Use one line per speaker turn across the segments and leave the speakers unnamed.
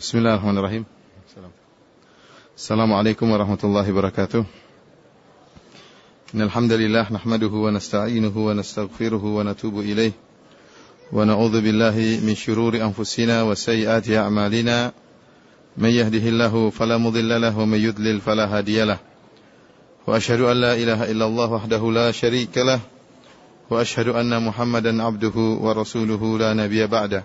بسم الله الرحمن الرحيم السلام عليكم ورحمة الله وبركاته إن الحمد لله نحمده ونستعينه ونستغفره ونتوب إليه ونعوذ بالله من شرور أنفسنا وسيئات أعمالنا من يهده الله فلا مضل له ومن يضلل فلا هادي له وأشهد أن لا إله إلا الله وحده لا شريك له وأشهد أن محمدا عبده ورسوله لا نبي بعده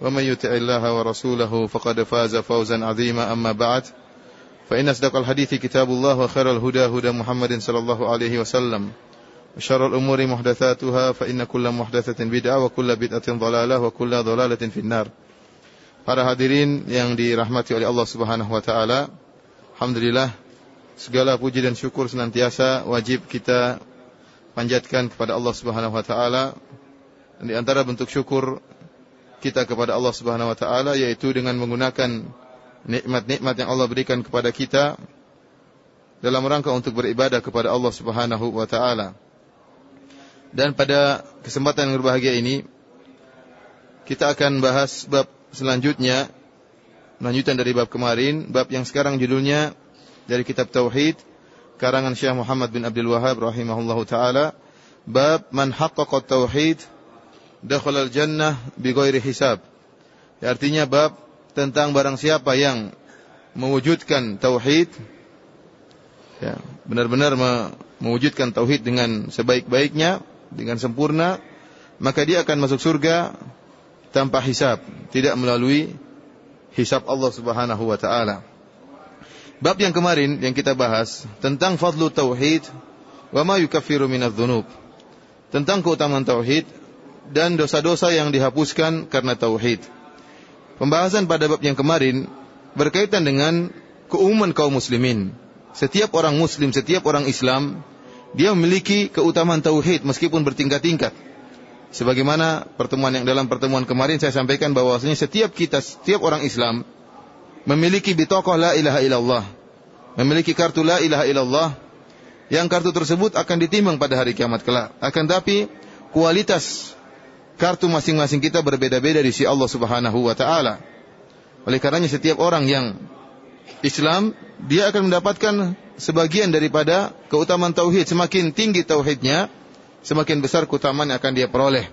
ومن يطع الله ورسوله فقد فاز فوزا عظيما أما بعد فإن أصدق الحديث كتاب الله وخير الهدى هدى محمد صلى الله عليه وسلم وشر الأمور محدثاتها فإن كل محدثة بدعة وكل بدعة ضلالة وكل ضلالة في النار Para hadirin yang dirahmati oleh Allah Subhanahu wa taala, alhamdulillah segala puji dan syukur senantiasa wajib kita panjatkan kepada Allah Subhanahu wa taala. Di antara bentuk syukur kita kepada Allah Subhanahu wa taala yaitu dengan menggunakan nikmat-nikmat yang Allah berikan kepada kita dalam rangka untuk beribadah kepada Allah Subhanahu wa taala. Dan pada kesempatan yang berbahagia ini kita akan bahas bab selanjutnya lanjutan dari bab kemarin, bab yang sekarang judulnya dari kitab tauhid karangan Syekh Muhammad bin Abdul Wahab rahimahullahu taala, bab man haqqaqa tauhid dakhala al-jannah bighairi hisab. Ya, artinya bab tentang barang siapa yang mewujudkan tauhid ya, benar-benar mewujudkan tauhid dengan sebaik-baiknya, dengan sempurna, maka dia akan masuk surga tanpa hisab, tidak melalui hisab Allah Subhanahu wa taala. Bab yang kemarin yang kita bahas tentang fadlu tauhid wa ma yukaffiru minadz-dzunub. Tentang keutamaan tauhid dan dosa-dosa yang dihapuskan karena tauhid. Pembahasan pada bab yang kemarin berkaitan dengan keumuman kaum muslimin. Setiap orang muslim, setiap orang Islam, dia memiliki keutamaan tauhid meskipun bertingkat-tingkat. Sebagaimana pertemuan yang dalam pertemuan kemarin saya sampaikan bahwasanya setiap kita, setiap orang Islam memiliki bitokoh la ilaha illallah. Memiliki kartu la ilaha illallah yang kartu tersebut akan ditimbang pada hari kiamat kelak. Akan tapi kualitas kartu masing-masing kita berbeda-beda di sisi Allah Subhanahu wa taala. Oleh karenanya setiap orang yang Islam dia akan mendapatkan sebagian daripada keutamaan tauhid. Semakin tinggi tauhidnya, semakin besar keutamaan yang akan dia peroleh.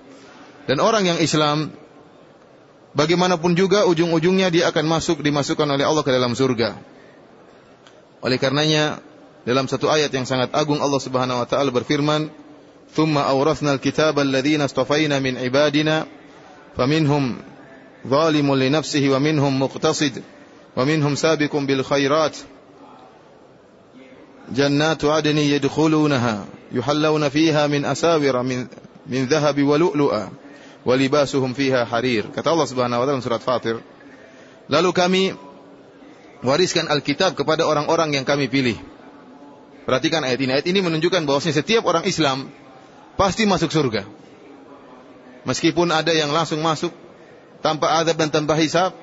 Dan orang yang Islam bagaimanapun juga ujung-ujungnya dia akan masuk dimasukkan oleh Allah ke dalam surga. Oleh karenanya dalam satu ayat yang sangat agung Allah Subhanahu wa taala berfirman, ثم أورثنا الكتاب الذين اصطفينا من عبادنا فمنهم ظالم لنفسه ومنهم مقتصد ومنهم سابق بالخيرات. جنات عدن يدخلونها يحلون فيها من أساور من, من ذهب ولؤلؤا ولباسهم فيها حرير. كتاب الله سبحانه وتعالى سورة فاطر lalu kami wariskan Alkitab kepada orang-orang yang kami pilih. Perhatikan ayat ini. Ayat ini menunjukkan bahwasanya setiap orang Islam pasti masuk surga meskipun ada yang langsung masuk tanpa adab dan tanpa hisab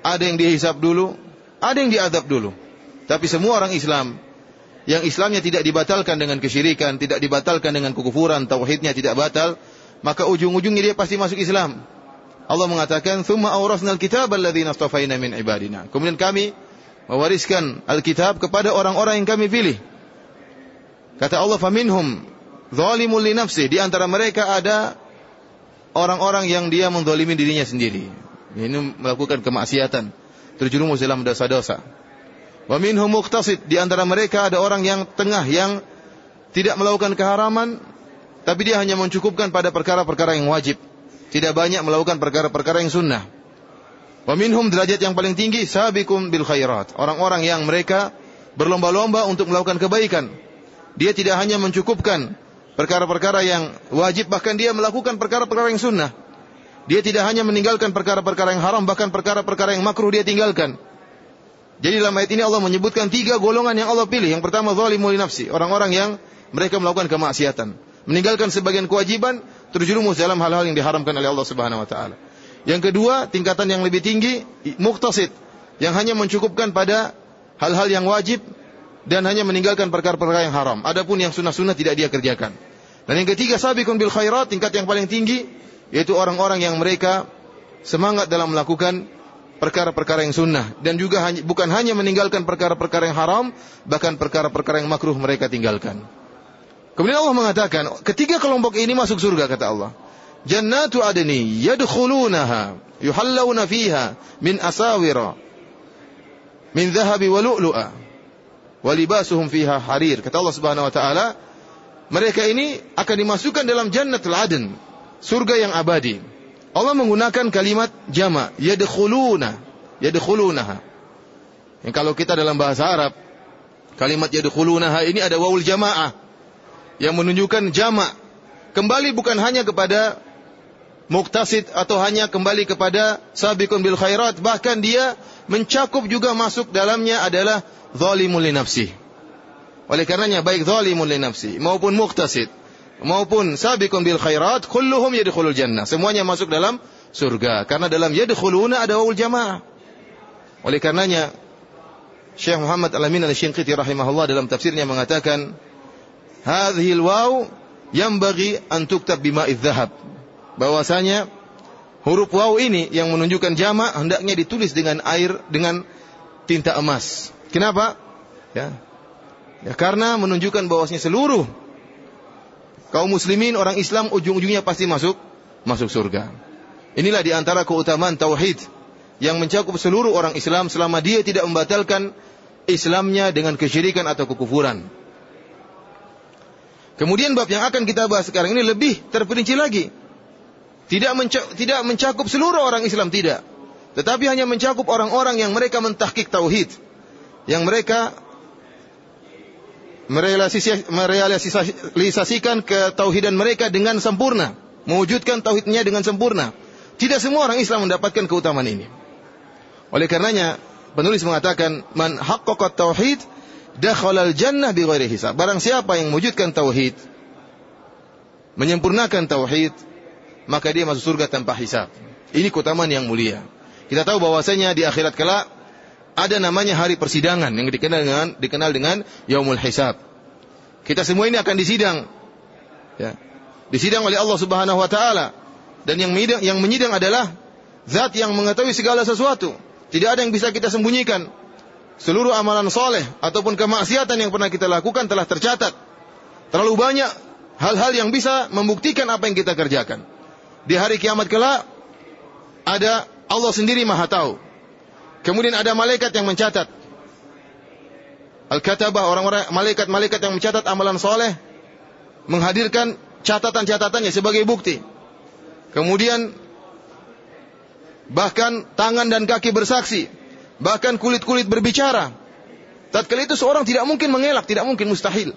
ada yang dihisab dulu ada yang diadab dulu tapi semua orang Islam yang Islamnya tidak dibatalkan dengan kesyirikan, tidak dibatalkan dengan kekufuran, tauhidnya tidak batal, maka ujung-ujungnya dia pasti masuk Islam. Allah mengatakan, "Tsumma awrasnal kitaba alladzina astafaina min ibadina." Kemudian kami mewariskan Alkitab kepada orang-orang yang kami pilih. Kata Allah, "Faminhum zalimun li nafsi." Di antara mereka ada orang-orang yang dia menzalimi dirinya sendiri. Ini melakukan kemaksiatan, terjerumus dalam dosa-dosa. Wa minhum muqtasid. Di antara mereka ada orang yang tengah yang tidak melakukan keharaman tapi dia hanya mencukupkan pada perkara-perkara yang wajib. Tidak banyak melakukan perkara-perkara yang sunnah. Wa minhum derajat yang paling tinggi sabiqum bil khairat. Orang-orang yang mereka berlomba-lomba untuk melakukan kebaikan. Dia tidak hanya mencukupkan perkara-perkara yang wajib bahkan dia melakukan perkara-perkara yang sunnah. Dia tidak hanya meninggalkan perkara-perkara yang haram, bahkan perkara-perkara yang makruh dia tinggalkan. Jadi dalam ayat ini Allah menyebutkan tiga golongan yang Allah pilih. Yang pertama zalimul nafsi, orang-orang yang mereka melakukan kemaksiatan, meninggalkan sebagian kewajiban, terjerumus dalam hal-hal yang diharamkan oleh Allah Subhanahu wa taala. Yang kedua, tingkatan yang lebih tinggi, muktasid, yang hanya mencukupkan pada hal-hal yang wajib dan hanya meninggalkan perkara-perkara yang haram. Adapun yang sunnah-sunnah tidak dia kerjakan. Dan yang ketiga, sabiqun bil khairat, tingkat yang paling tinggi, yaitu orang-orang yang mereka semangat dalam melakukan perkara-perkara yang sunnah dan juga hanya, bukan hanya meninggalkan perkara-perkara yang haram, bahkan perkara-perkara yang makruh mereka tinggalkan. Kemudian Allah mengatakan, ketiga kelompok ini masuk surga kata Allah. Jannatu adni yadkhulunaha yuhallawna fiha min asawira min dhahabi wa lu'lu'a wa fiha harir. Kata Allah Subhanahu wa taala, mereka ini akan dimasukkan dalam jannatul adn, surga yang abadi. Allah menggunakan kalimat jama, yadkhuluna, yadkhulunaha. Yang kalau kita dalam bahasa Arab, kalimat yadkhulunaha ini ada wawul jamaah yang menunjukkan jama. Kembali bukan hanya kepada muktasid atau hanya kembali kepada sabiqun bil khairat, bahkan dia mencakup juga masuk dalamnya adalah zalimul. Oleh karenanya baik zalimul li nafsi maupun muktasid maupun sabiqun bil khairat kulluhum yadkhulul jannah. Semuanya masuk dalam surga karena dalam yadkhuluna ada wawul jamaah. Oleh karenanya Syekh Muhammad Al-Amin Al-Shinqiti rahimahullah dalam tafsirnya mengatakan hadhihi al-waw yanbaghi an tuktab bima'i dhahab. Bahwasanya huruf waw ini yang menunjukkan jamak hendaknya ditulis dengan air dengan tinta emas. Kenapa? Ya. Ya karena menunjukkan bahwasanya seluruh kaum muslimin orang Islam ujung-ujungnya pasti masuk masuk surga. Inilah di antara keutamaan tauhid yang mencakup seluruh orang Islam selama dia tidak membatalkan Islamnya dengan kesyirikan atau kekufuran. Kemudian bab yang akan kita bahas sekarang ini lebih terperinci lagi. Tidak mencakup, tidak mencakup seluruh orang Islam tidak. Tetapi hanya mencakup orang-orang yang mereka mentahkik tauhid. Yang mereka merealisasikan ketauhidan mereka dengan sempurna, mewujudkan tauhidnya dengan sempurna. Tidak semua orang Islam mendapatkan keutamaan ini. Oleh karenanya, penulis mengatakan, "Man haqqaqa tauhid dakhala al-jannah bighairi hisab." Barang siapa yang mewujudkan tauhid, menyempurnakan tauhid, maka dia masuk surga tanpa hisab. Ini keutamaan yang mulia. Kita tahu bahwasanya di akhirat kelak ada namanya hari persidangan yang dikenal dengan dikenal dengan yaumul hisab. Kita semua ini akan disidang. Ya. Disidang oleh Allah Subhanahu wa taala. Dan yang menyidang, yang menyidang adalah zat yang mengetahui segala sesuatu. Tidak ada yang bisa kita sembunyikan. Seluruh amalan soleh ataupun kemaksiatan yang pernah kita lakukan telah tercatat. Terlalu banyak hal-hal yang bisa membuktikan apa yang kita kerjakan. Di hari kiamat kelak ada Allah sendiri Maha tahu. Kemudian ada malaikat yang mencatat. Al-Katabah, orang-orang malaikat-malaikat yang mencatat amalan soleh, menghadirkan catatan-catatannya sebagai bukti. Kemudian bahkan tangan dan kaki bersaksi, bahkan kulit-kulit berbicara. Tatkala itu seorang tidak mungkin mengelak, tidak mungkin mustahil.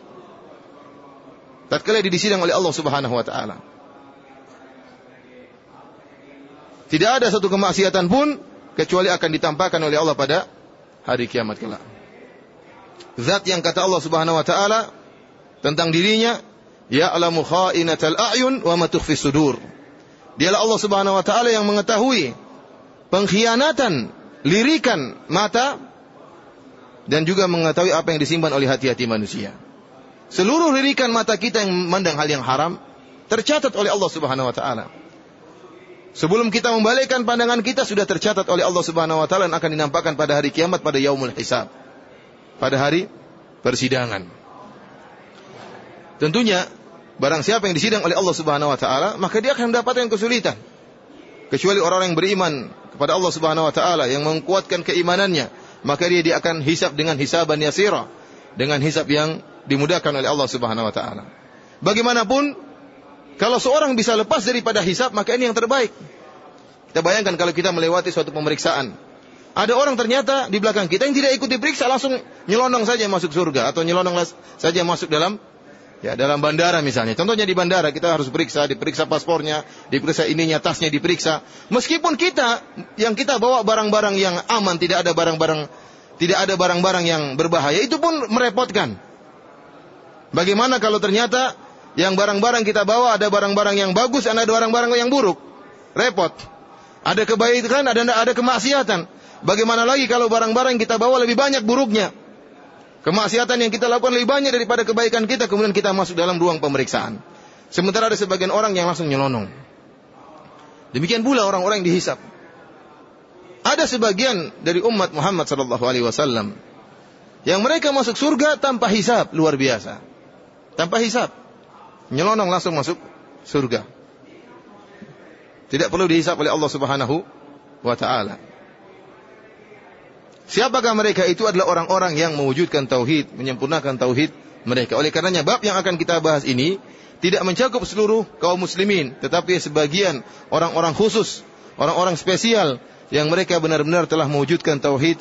Tatkala disidang oleh Allah Subhanahu wa taala. Tidak ada satu kemaksiatan pun kecuali akan ditampakkan oleh Allah pada hari kiamat kelak. Zat yang kata Allah Subhanahu wa taala tentang dirinya, ya'lamu kha'inatal a'yun wa ma tukhfi sudur. Dialah Allah Subhanahu wa taala yang mengetahui pengkhianatan lirikan mata dan juga mengetahui apa yang disimpan oleh hati-hati manusia. Seluruh lirikan mata kita yang memandang hal yang haram tercatat oleh Allah Subhanahu wa taala. Sebelum kita membalikkan pandangan kita sudah tercatat oleh Allah Subhanahu wa taala dan akan dinampakkan pada hari kiamat pada yaumul hisab. Pada hari persidangan. Tentunya barang siapa yang disidang oleh Allah Subhanahu wa taala, maka dia akan mendapatkan kesulitan. Kecuali orang yang beriman kepada Allah Subhanahu wa taala yang menguatkan keimanannya, maka dia, dia akan hisab dengan hisaban yasira, dengan hisab yang dimudahkan oleh Allah Subhanahu wa taala. Bagaimanapun kalau seorang bisa lepas daripada hisab, maka ini yang terbaik. Kita bayangkan kalau kita melewati suatu pemeriksaan. Ada orang ternyata di belakang kita yang tidak ikut diperiksa, langsung nyelonong saja masuk surga. Atau nyelonong saja masuk dalam Ya, dalam bandara misalnya. Contohnya di bandara kita harus periksa, diperiksa paspornya, diperiksa ininya, tasnya diperiksa. Meskipun kita yang kita bawa barang-barang yang aman, tidak ada barang-barang tidak ada barang-barang yang berbahaya, itu pun merepotkan. Bagaimana kalau ternyata yang barang-barang kita bawa ada barang-barang yang bagus dan ada barang-barang yang buruk? Repot. Ada kebaikan, ada ada kemaksiatan. Bagaimana lagi kalau barang-barang kita bawa lebih banyak buruknya? Kemaksiatan yang kita lakukan lebih banyak daripada kebaikan kita, kemudian kita masuk dalam ruang pemeriksaan. Sementara ada sebagian orang yang langsung nyelonong. Demikian pula orang-orang yang dihisap. Ada sebagian dari umat Muhammad sallallahu alaihi wasallam yang mereka masuk surga tanpa hisap, luar biasa. Tanpa hisap. Nyelonong langsung masuk surga. Tidak perlu dihisap oleh Allah Subhanahu wa taala. Siapakah mereka? Itu adalah orang-orang yang mewujudkan tauhid, menyempurnakan tauhid mereka. Oleh karenanya bab yang akan kita bahas ini tidak mencakup seluruh kaum muslimin, tetapi sebagian orang-orang khusus, orang-orang spesial yang mereka benar-benar telah mewujudkan tauhid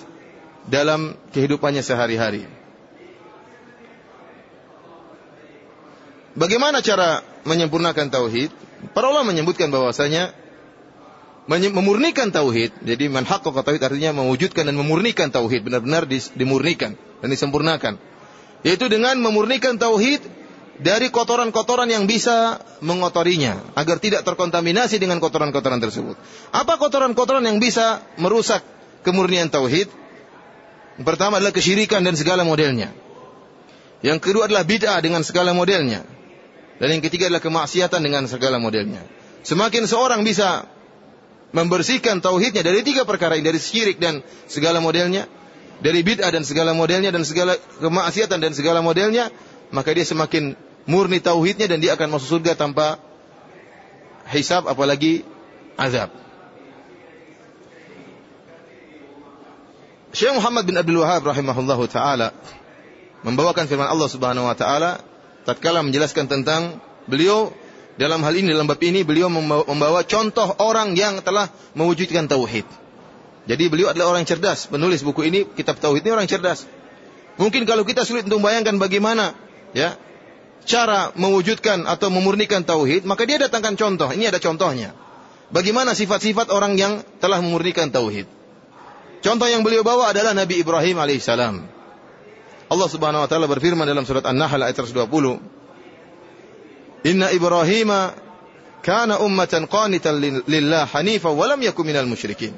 dalam kehidupannya sehari-hari. Bagaimana cara menyempurnakan tauhid? Para ulama menyebutkan bahwasanya memurnikan tauhid. Jadi man haqqaqa tauhid artinya mewujudkan dan memurnikan tauhid, benar-benar dimurnikan dan disempurnakan. Yaitu dengan memurnikan tauhid dari kotoran-kotoran yang bisa mengotorinya agar tidak terkontaminasi dengan kotoran-kotoran tersebut. Apa kotoran-kotoran yang bisa merusak kemurnian tauhid? Pertama adalah kesyirikan dan segala modelnya. Yang kedua adalah bid'ah dengan segala modelnya. Dan yang ketiga adalah kemaksiatan dengan segala modelnya. Semakin seorang bisa membersihkan tauhidnya dari tiga perkara ini, dari syirik dan segala modelnya, dari bid'ah dan segala modelnya dan segala kemaksiatan dan segala modelnya, maka dia semakin murni tauhidnya dan dia akan masuk surga tanpa hisab apalagi azab. Syekh Muhammad bin Abdul Wahab rahimahullahu taala membawakan firman Allah Subhanahu wa taala tatkala menjelaskan tentang beliau dalam hal ini dalam bab ini beliau membawa contoh orang yang telah mewujudkan tauhid. Jadi beliau adalah orang cerdas, penulis buku ini kitab tauhid ini orang cerdas. Mungkin kalau kita sulit untuk membayangkan bagaimana ya cara mewujudkan atau memurnikan tauhid, maka dia datangkan contoh. Ini ada contohnya. Bagaimana sifat-sifat orang yang telah memurnikan tauhid. Contoh yang beliau bawa adalah Nabi Ibrahim alaihissalam. Allah Subhanahu wa taala berfirman dalam surat An-Nahl ayat 120, Inna Ibrahim kana ummatan qanitan lillah hanifa wa lam yakun minal musyrikin.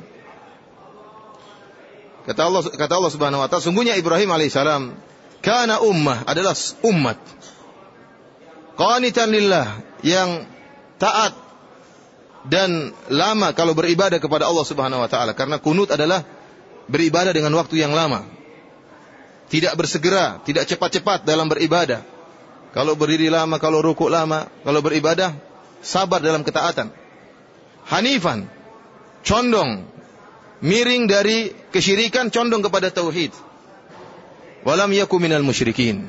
Kata Allah kata Allah Subhanahu wa taala, sungguhnya Ibrahim alaihissalam kana ummah adalah umat qanitan lillah yang taat dan lama kalau beribadah kepada Allah Subhanahu wa taala karena kunut adalah beribadah dengan waktu yang lama. Tidak bersegera, tidak cepat-cepat dalam beribadah. Kalau berdiri lama, kalau rukuk lama, kalau beribadah, sabar dalam ketaatan. Hanifan, condong, miring dari kesyirikan, condong kepada tauhid. Walam yaku minal musyrikin.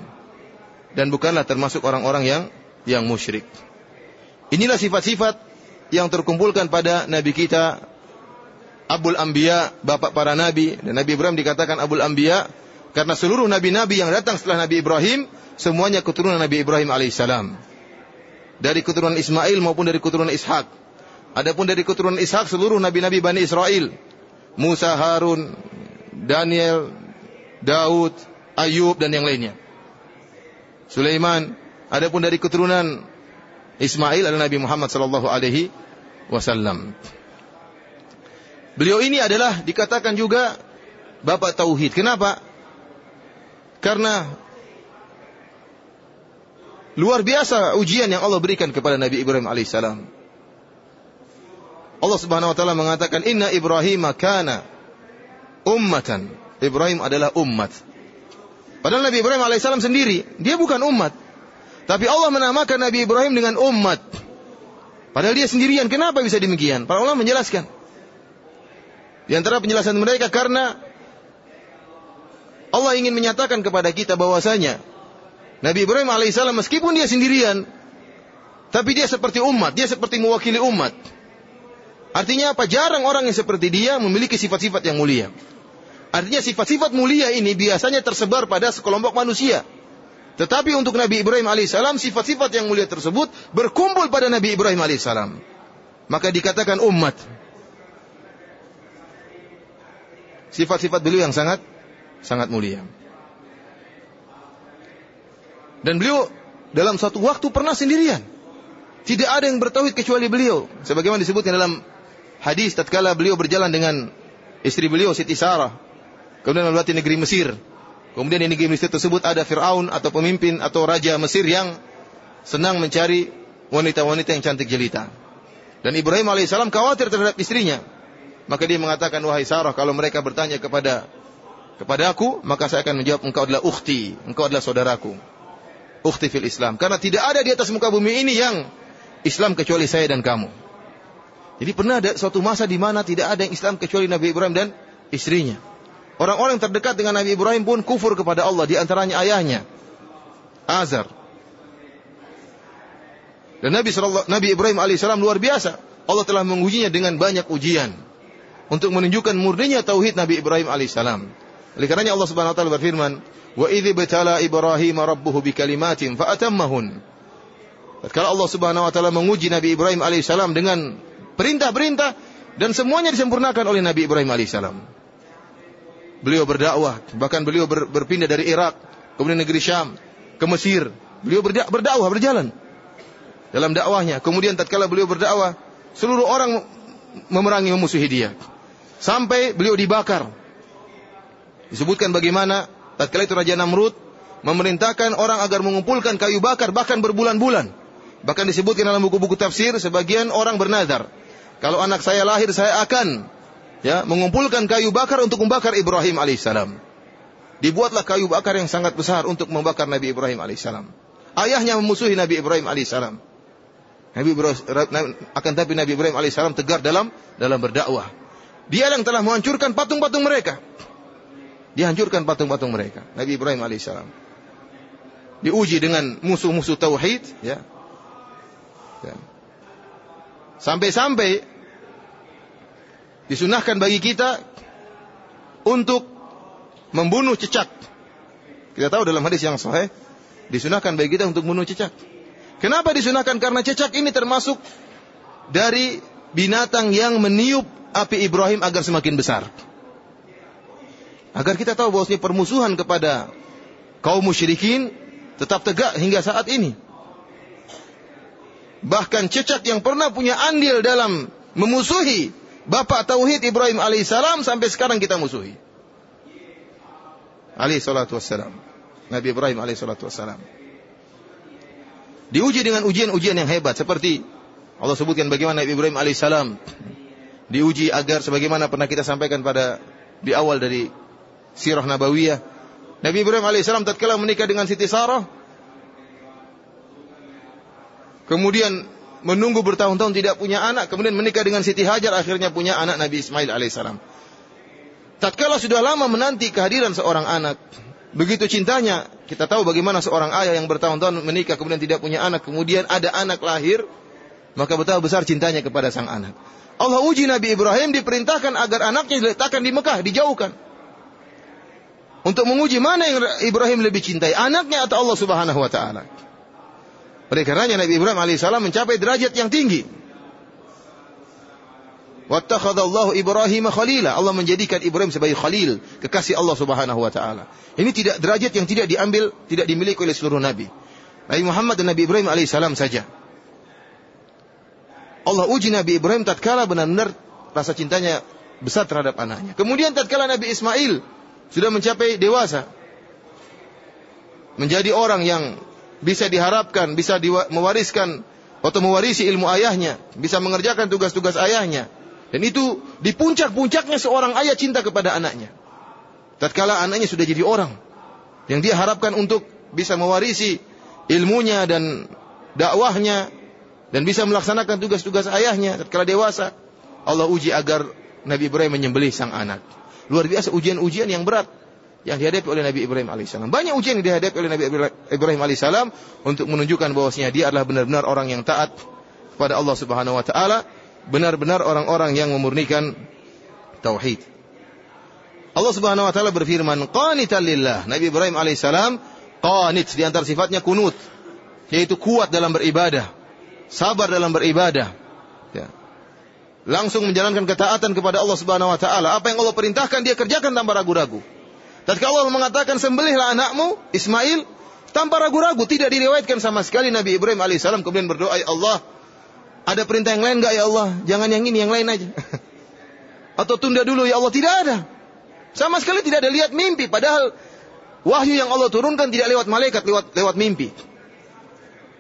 Dan bukanlah termasuk orang-orang yang yang musyrik. Inilah sifat-sifat yang terkumpulkan pada Nabi kita Abul Anbiya, bapak para nabi. Dan Nabi Ibrahim dikatakan Abul Anbiya karena seluruh nabi-nabi yang datang setelah Nabi Ibrahim semuanya keturunan Nabi Ibrahim alaihissalam. Dari keturunan Ismail maupun dari keturunan Ishak. Adapun dari keturunan Ishak seluruh nabi-nabi Bani Israel. Musa, Harun, Daniel, Daud, Ayub dan yang lainnya. Sulaiman. Adapun dari keturunan Ismail adalah Nabi Muhammad sallallahu alaihi wasallam. Beliau ini adalah dikatakan juga bapak tauhid. Kenapa? Karena Luar biasa ujian yang Allah berikan kepada Nabi Ibrahim alaihissalam. Allah Subhanahu wa taala mengatakan inna Ibrahim kana ummatan. Ibrahim adalah umat. Padahal Nabi Ibrahim alaihissalam sendiri, dia bukan umat. Tapi Allah menamakan Nabi Ibrahim dengan umat. Padahal dia sendirian. Kenapa bisa demikian? Para ulama menjelaskan. Di antara penjelasan mereka karena Allah ingin menyatakan kepada kita bahwasanya Nabi Ibrahim alaihissalam meskipun dia sendirian, tapi dia seperti umat, dia seperti mewakili umat. Artinya apa? Jarang orang yang seperti dia memiliki sifat-sifat yang mulia. Artinya sifat-sifat mulia ini biasanya tersebar pada sekelompok manusia. Tetapi untuk Nabi Ibrahim alaihissalam sifat-sifat yang mulia tersebut berkumpul pada Nabi Ibrahim alaihissalam. Maka dikatakan umat. Sifat-sifat beliau yang sangat sangat mulia. Dan beliau dalam satu waktu pernah sendirian. Tidak ada yang bertauhid kecuali beliau. Sebagaimana disebutkan dalam hadis tatkala beliau berjalan dengan istri beliau Siti Sarah. Kemudian melewati negeri Mesir. Kemudian di negeri Mesir tersebut ada Fir'aun atau pemimpin atau raja Mesir yang senang mencari wanita-wanita yang cantik jelita. Dan Ibrahim alaihissalam khawatir terhadap istrinya. Maka dia mengatakan, wahai Sarah, kalau mereka bertanya kepada kepada aku, maka saya akan menjawab, engkau adalah ukhti, engkau adalah saudaraku ukhti fil Islam. Karena tidak ada di atas muka bumi ini yang Islam kecuali saya dan kamu. Jadi pernah ada suatu masa di mana tidak ada yang Islam kecuali Nabi Ibrahim dan istrinya. Orang-orang terdekat dengan Nabi Ibrahim pun kufur kepada Allah, di antaranya ayahnya, Azar. Dan Nabi, Nabi Ibrahim alaihissalam luar biasa. Allah telah mengujinya dengan banyak ujian untuk menunjukkan murninya tauhid Nabi Ibrahim alaihissalam. Oleh karenanya Allah Subhanahu wa taala berfirman, Wa idh betala Ibrahim rabbuhu bikalimatin fa atammahun. Tatkala Allah Subhanahu wa taala menguji Nabi Ibrahim alaihissalam dengan perintah-perintah dan semuanya disempurnakan oleh Nabi Ibrahim alaihissalam. Beliau berdakwah, bahkan beliau ber, berpindah dari Irak, kemudian negeri Syam, ke Mesir. Beliau berdakwah berjalan dalam dakwahnya. Kemudian tatkala beliau berdakwah, seluruh orang memerangi memusuhi dia. Sampai beliau dibakar. Disebutkan bagaimana Tatkala itu Raja Namrud memerintahkan orang agar mengumpulkan kayu bakar bahkan berbulan-bulan. Bahkan disebutkan dalam buku-buku tafsir sebagian orang bernazar, kalau anak saya lahir saya akan ya mengumpulkan kayu bakar untuk membakar Ibrahim alaihissalam. Dibuatlah kayu bakar yang sangat besar untuk membakar Nabi Ibrahim alaihissalam. Ayahnya memusuhi Nabi Ibrahim alaihissalam. Nabi Ibrahim, akan tapi Nabi Ibrahim alaihissalam tegar dalam dalam berdakwah. Dia yang telah menghancurkan patung-patung mereka. Dihancurkan patung-patung mereka. Nabi Ibrahim alaihissalam. Diuji dengan musuh-musuh tauhid, ya. ya. Sampai-sampai disunahkan bagi kita untuk membunuh cecak. Kita tahu dalam hadis yang sahih disunahkan bagi kita untuk membunuh cecak. Kenapa disunahkan? Karena cecak ini termasuk dari binatang yang meniup api Ibrahim agar semakin besar. Agar kita tahu bahwasanya permusuhan kepada kaum musyrikin tetap tegak hingga saat ini. Bahkan cecak yang pernah punya andil dalam memusuhi Bapak Tauhid Ibrahim alaihissalam sampai sekarang kita musuhi. Alaihi salatu wassalam. Nabi Ibrahim alaihi salatu wassalam. Diuji dengan ujian-ujian yang hebat seperti Allah sebutkan bagaimana Nabi Ibrahim alaihissalam diuji agar sebagaimana pernah kita sampaikan pada di awal dari sirah nabawiyah. Nabi Ibrahim alaihissalam tatkala menikah dengan Siti Sarah, kemudian menunggu bertahun-tahun tidak punya anak, kemudian menikah dengan Siti Hajar, akhirnya punya anak Nabi Ismail alaihissalam. Tatkala sudah lama menanti kehadiran seorang anak, begitu cintanya, kita tahu bagaimana seorang ayah yang bertahun-tahun menikah kemudian tidak punya anak, kemudian ada anak lahir, maka betapa besar cintanya kepada sang anak. Allah uji Nabi Ibrahim diperintahkan agar anaknya diletakkan di Mekah, dijauhkan untuk menguji mana yang Ibrahim lebih cintai, anaknya atau Allah Subhanahu wa taala. Oleh karenanya Nabi Ibrahim alaihissalam mencapai derajat yang tinggi. Wattakhadallahu Ibrahim khalila. Allah menjadikan Ibrahim sebagai khalil, kekasih Allah Subhanahu wa taala. Ini tidak derajat yang tidak diambil, tidak dimiliki oleh seluruh nabi. Nabi Muhammad dan Nabi Ibrahim alaihissalam saja. Allah uji Nabi Ibrahim tatkala benar-benar rasa cintanya besar terhadap anaknya. Kemudian tatkala Nabi Ismail sudah mencapai dewasa. Menjadi orang yang bisa diharapkan, bisa mewariskan atau mewarisi ilmu ayahnya, bisa mengerjakan tugas-tugas ayahnya. Dan itu di puncak-puncaknya seorang ayah cinta kepada anaknya. Tatkala anaknya sudah jadi orang yang dia harapkan untuk bisa mewarisi ilmunya dan dakwahnya dan bisa melaksanakan tugas-tugas ayahnya tatkala dewasa, Allah uji agar Nabi Ibrahim menyembelih sang anak. Luar biasa ujian-ujian yang berat yang dihadapi oleh Nabi Ibrahim alaihissalam. Banyak ujian yang dihadapi oleh Nabi Ibrahim alaihissalam untuk menunjukkan bahwasanya dia adalah benar-benar orang yang taat kepada Allah Subhanahu wa taala, benar-benar orang-orang yang memurnikan tauhid. Allah Subhanahu wa taala berfirman, "Qanitan lillah." Nabi Ibrahim alaihissalam
Qanit di antara sifatnya kunut, yaitu kuat dalam beribadah, sabar dalam beribadah. Ya. Langsung menjalankan ketaatan kepada Allah Subhanahu wa taala. Apa yang Allah perintahkan dia kerjakan tanpa ragu-ragu. Tatkala Allah mengatakan sembelihlah anakmu Ismail tanpa ragu-ragu, tidak diriwayatkan sama sekali Nabi Ibrahim alaihissalam kemudian berdoa, "Ya Allah, ada perintah yang lain enggak ya Allah? Jangan yang ini, yang lain aja." Atau tunda dulu ya Allah, tidak ada. Sama sekali tidak ada lihat mimpi, padahal wahyu yang Allah turunkan tidak lewat malaikat, lewat lewat mimpi.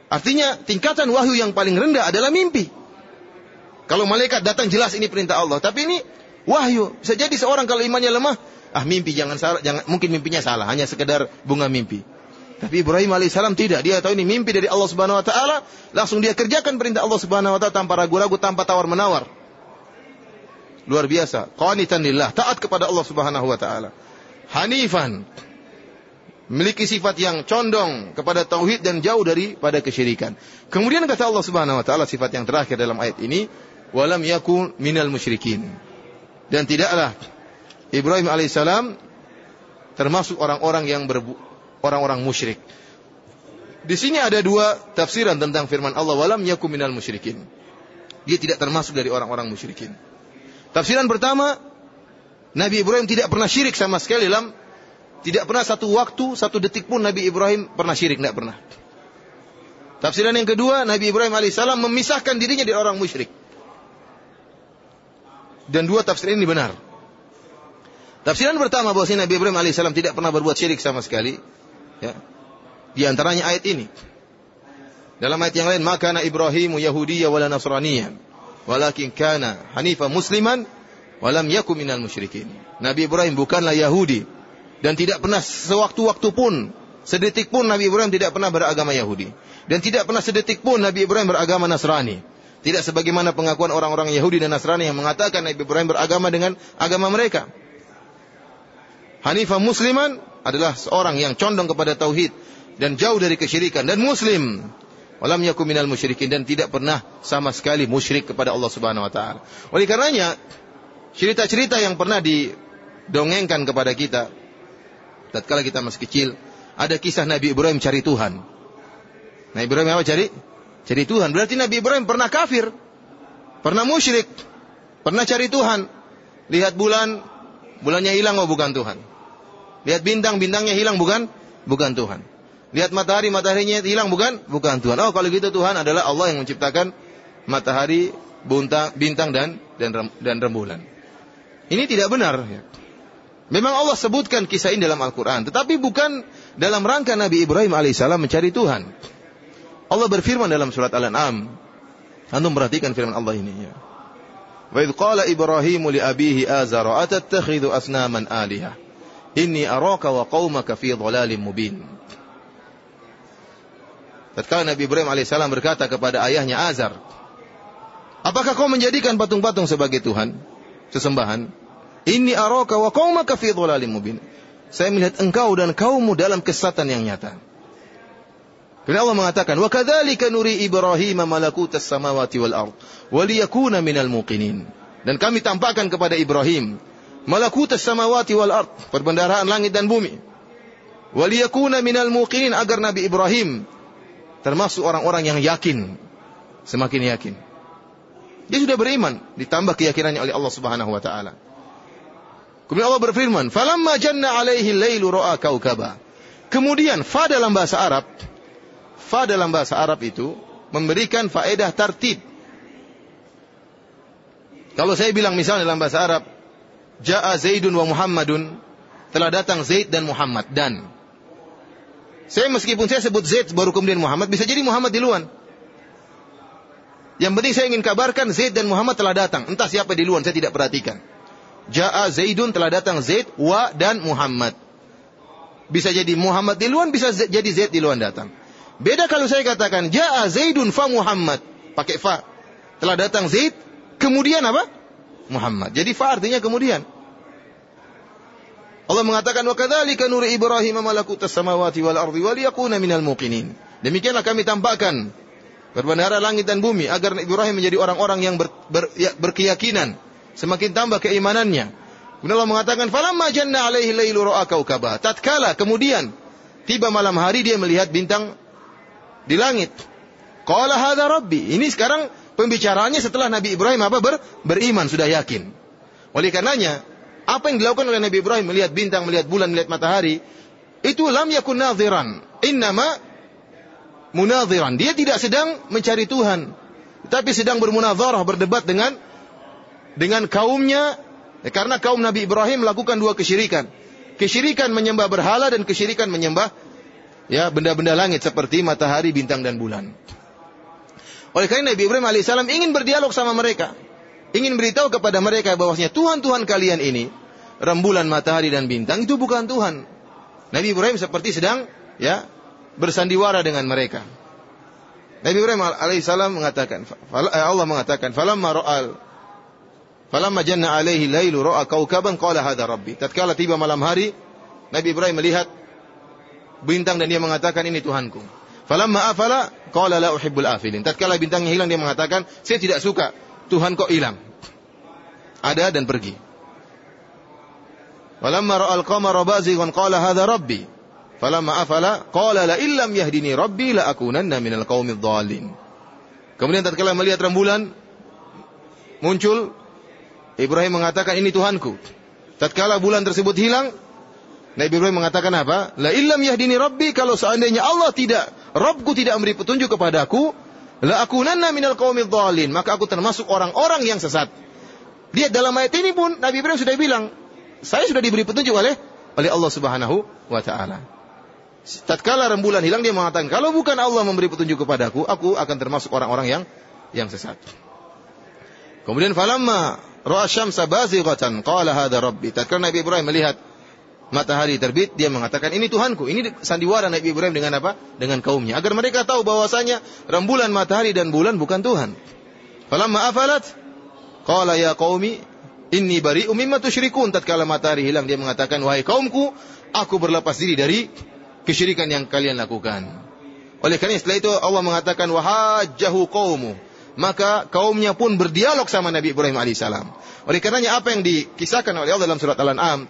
Artinya tingkatan wahyu yang paling rendah adalah mimpi. Kalau malaikat datang jelas ini perintah Allah, tapi ini wahyu. Bisa jadi seorang kalau imannya lemah, ah mimpi jangan salah, jangan mungkin mimpinya salah, hanya sekedar bunga mimpi. Tapi Ibrahim alaihissalam tidak. Dia tahu ini mimpi dari Allah subhanahu wa ta'ala. Langsung dia kerjakan perintah Allah subhanahu wa ta'ala tanpa ragu-ragu, tanpa tawar-menawar. Luar biasa. Qanitan lillah. Taat kepada Allah subhanahu wa ta'ala. Hanifan. Memiliki sifat yang condong kepada tauhid dan jauh daripada kesyirikan. Kemudian kata Allah subhanahu wa ta'ala sifat yang terakhir dalam ayat ini. Walam yakun minal musyrikin. Dan tidaklah Ibrahim alaihissalam termasuk orang-orang yang orang-orang musyrik. Di sini ada dua tafsiran tentang firman Allah walam yakum minal musyrikin. Dia tidak termasuk dari orang-orang musyrikin. Tafsiran pertama, Nabi Ibrahim tidak pernah syirik sama sekali dalam tidak pernah satu waktu, satu detik pun Nabi Ibrahim pernah syirik, tidak pernah. Tafsiran yang kedua, Nabi Ibrahim alaihissalam memisahkan dirinya dari orang musyrik. Dan dua tafsiran ini benar. Tafsiran pertama bahwa Nabi Ibrahim alaihissalam tidak pernah berbuat syirik sama sekali. Ya. Di antaranya ayat ini. Dalam ayat yang lain, maka na Ibrahimu Yahudiyya wala Nasraniyya, walakin kana Hanifah Musliman, walam yaku minal musyrikin. Nabi Ibrahim bukanlah Yahudi dan tidak pernah sewaktu-waktu pun sedetik pun Nabi Ibrahim tidak pernah beragama Yahudi dan tidak pernah sedetik pun Nabi Ibrahim beragama Nasrani. Tidak sebagaimana pengakuan orang-orang Yahudi dan Nasrani yang mengatakan Nabi Ibrahim beragama dengan agama mereka. Hanifah Musliman adalah seorang yang condong kepada tauhid dan jauh dari kesyirikan dan muslim. Walam yakum minal musyrikin dan tidak pernah sama sekali musyrik kepada Allah Subhanahu wa taala. Oleh karenanya cerita-cerita yang pernah didongengkan kepada kita tatkala kita masih kecil, ada kisah Nabi Ibrahim cari Tuhan. Nabi Ibrahim apa cari? Cari Tuhan. Berarti Nabi Ibrahim pernah kafir. Pernah musyrik. Pernah cari Tuhan. Lihat bulan, bulannya hilang oh bukan Tuhan. Lihat bintang, bintangnya hilang bukan? Bukan Tuhan. Lihat matahari, mataharinya hilang bukan? Bukan Tuhan. Oh, kalau gitu Tuhan adalah Allah yang menciptakan matahari, bintang, bintang dan dan dan rembulan. Ini tidak benar. Ya. Memang Allah sebutkan kisah ini dalam Al-Quran. Tetapi bukan dalam rangka Nabi Ibrahim alaihissalam mencari Tuhan. Allah berfirman dalam surat Al-An'am. Antum perhatikan firman Allah ini. Ya. Wa idh qala Ibrahimu li abihi azara atattakhidhu asnaman alihah. Inni araka wa qaumaka fi dhalalin mubin. Tatkala Nabi Ibrahim alaihissalam berkata kepada ayahnya Azar, Apakah kau menjadikan patung-patung sebagai Tuhan? Sesembahan. Inni araka wa qaumaka fi dhalalin mubin. Saya melihat engkau dan kaummu dalam kesesatan yang nyata. Kemudian Allah mengatakan, "Wa kadzalika nuri Ibrahim malakutas samawati wal ard, wa liyakuna minal muqinin." Dan kami tampakkan kepada Ibrahim malakutas samawati wal ard, perbendaharaan langit dan bumi. Waliyakuna minal muqinin agar Nabi Ibrahim termasuk orang-orang yang yakin, semakin yakin. Dia sudah beriman, ditambah keyakinannya oleh Allah Subhanahu wa taala. Kemudian Allah berfirman, "Falamma janna 'alaihi lailu ra'a kaukaba." Kemudian fa dalam bahasa Arab, fa dalam bahasa Arab itu memberikan faedah tertib. Kalau saya bilang misalnya dalam bahasa Arab, Ja'a Zaidun wa Muhammadun. Telah datang Zaid dan Muhammad. Dan. Saya meskipun saya sebut Zaid baru kemudian Muhammad. Bisa jadi Muhammad di luar. Yang penting saya ingin kabarkan Zaid dan Muhammad telah datang. Entah siapa di luar saya tidak perhatikan. Ja'a Zaidun telah datang Zaid wa dan Muhammad. Bisa jadi Muhammad di luar, bisa jadi Zaid di luar datang. Beda kalau saya katakan Ja'a Zaidun fa Muhammad. Pakai fa. Telah datang Zaid, kemudian apa? Muhammad. Jadi fa artinya kemudian. Allah mengatakan wa kadzalika nuri Ibrahim malakutas samawati wal ardi wa liyakuna minal muqinin. Demikianlah kami tampakkan berbendahara langit dan bumi agar Ibrahim menjadi orang-orang yang ber, ber, ya, berkeyakinan, semakin tambah keimanannya. Kemudian Allah mengatakan falamma janna alaihi lailu ra'a kaukaba. Tatkala kemudian Tiba malam hari dia melihat bintang di langit. Qala hadza rabbi. Ini sekarang pembicaraannya setelah Nabi Ibrahim apa ber, beriman sudah yakin. Oleh karenanya, apa yang dilakukan oleh Nabi Ibrahim melihat bintang, melihat bulan, melihat matahari, itu lam yakun nadhiran. Innama munadhiran. Dia tidak sedang mencari Tuhan, tapi sedang bermunadharah, berdebat dengan dengan kaumnya ya, karena kaum Nabi Ibrahim melakukan dua kesyirikan. Kesyirikan menyembah berhala dan kesyirikan menyembah ya benda-benda langit seperti matahari, bintang dan bulan. Oleh karena Nabi Ibrahim alaihissalam ingin berdialog sama mereka, ingin beritahu kepada mereka bahwasanya Tuhan Tuhan kalian ini, rembulan, matahari dan bintang itu bukan Tuhan. Nabi Ibrahim seperti sedang ya bersandiwara dengan mereka. Nabi Ibrahim alaihissalam mengatakan, eh, Allah mengatakan, falamma ra'al Falamma janna alaihi lailu ra'a kaukaban qala hadha rabbi. Tatkala tiba malam hari, Nabi Ibrahim melihat bintang dan dia mengatakan ini Tuhanku. Falamma afala qala la uhibbul afilin. Tatkala bintangnya hilang dia mengatakan, saya tidak suka Tuhan kok hilang. Ada dan pergi. Falamma ra'al qamara bazighan qala hadha rabbi. Falamma afala qala la illam yahdini rabbi la akunanna minal qaumidh dhalin. Kemudian tatkala melihat rembulan muncul Ibrahim mengatakan ini Tuhanku. Tatkala bulan tersebut hilang, Nabi Ibrahim mengatakan apa? La illam yahdini rabbi kalau seandainya Allah tidak, Rabbku tidak memberi petunjuk kepadaku, la akunanna minal qaumidh dhalin, maka aku termasuk orang-orang yang sesat. Lihat dalam ayat ini pun Nabi Ibrahim sudah bilang, saya sudah diberi petunjuk oleh oleh Allah Subhanahu wa taala. Tatkala rembulan hilang dia mengatakan, kalau bukan Allah memberi petunjuk kepadaku, aku akan termasuk orang-orang yang yang sesat. Kemudian falamma ra'a syamsa bazighatan qala hadha rabbi. Tatkala Nabi Ibrahim melihat matahari terbit, dia mengatakan ini Tuhanku. Ini sandiwara Nabi Ibrahim dengan apa? Dengan kaumnya. Agar mereka tahu bahwasanya rembulan, matahari dan bulan bukan Tuhan. Falamma afalat qala ya qaumi inni bari'u mimma tusyrikun. Tatkala matahari hilang dia mengatakan wahai kaumku, aku berlepas diri dari kesyirikan yang kalian lakukan. Oleh karena setelah itu Allah mengatakan wahajjahu qaumu maka kaumnya pun berdialog sama Nabi Ibrahim alaihissalam. Oleh karenanya apa yang dikisahkan oleh Allah dalam surat Al-An'am,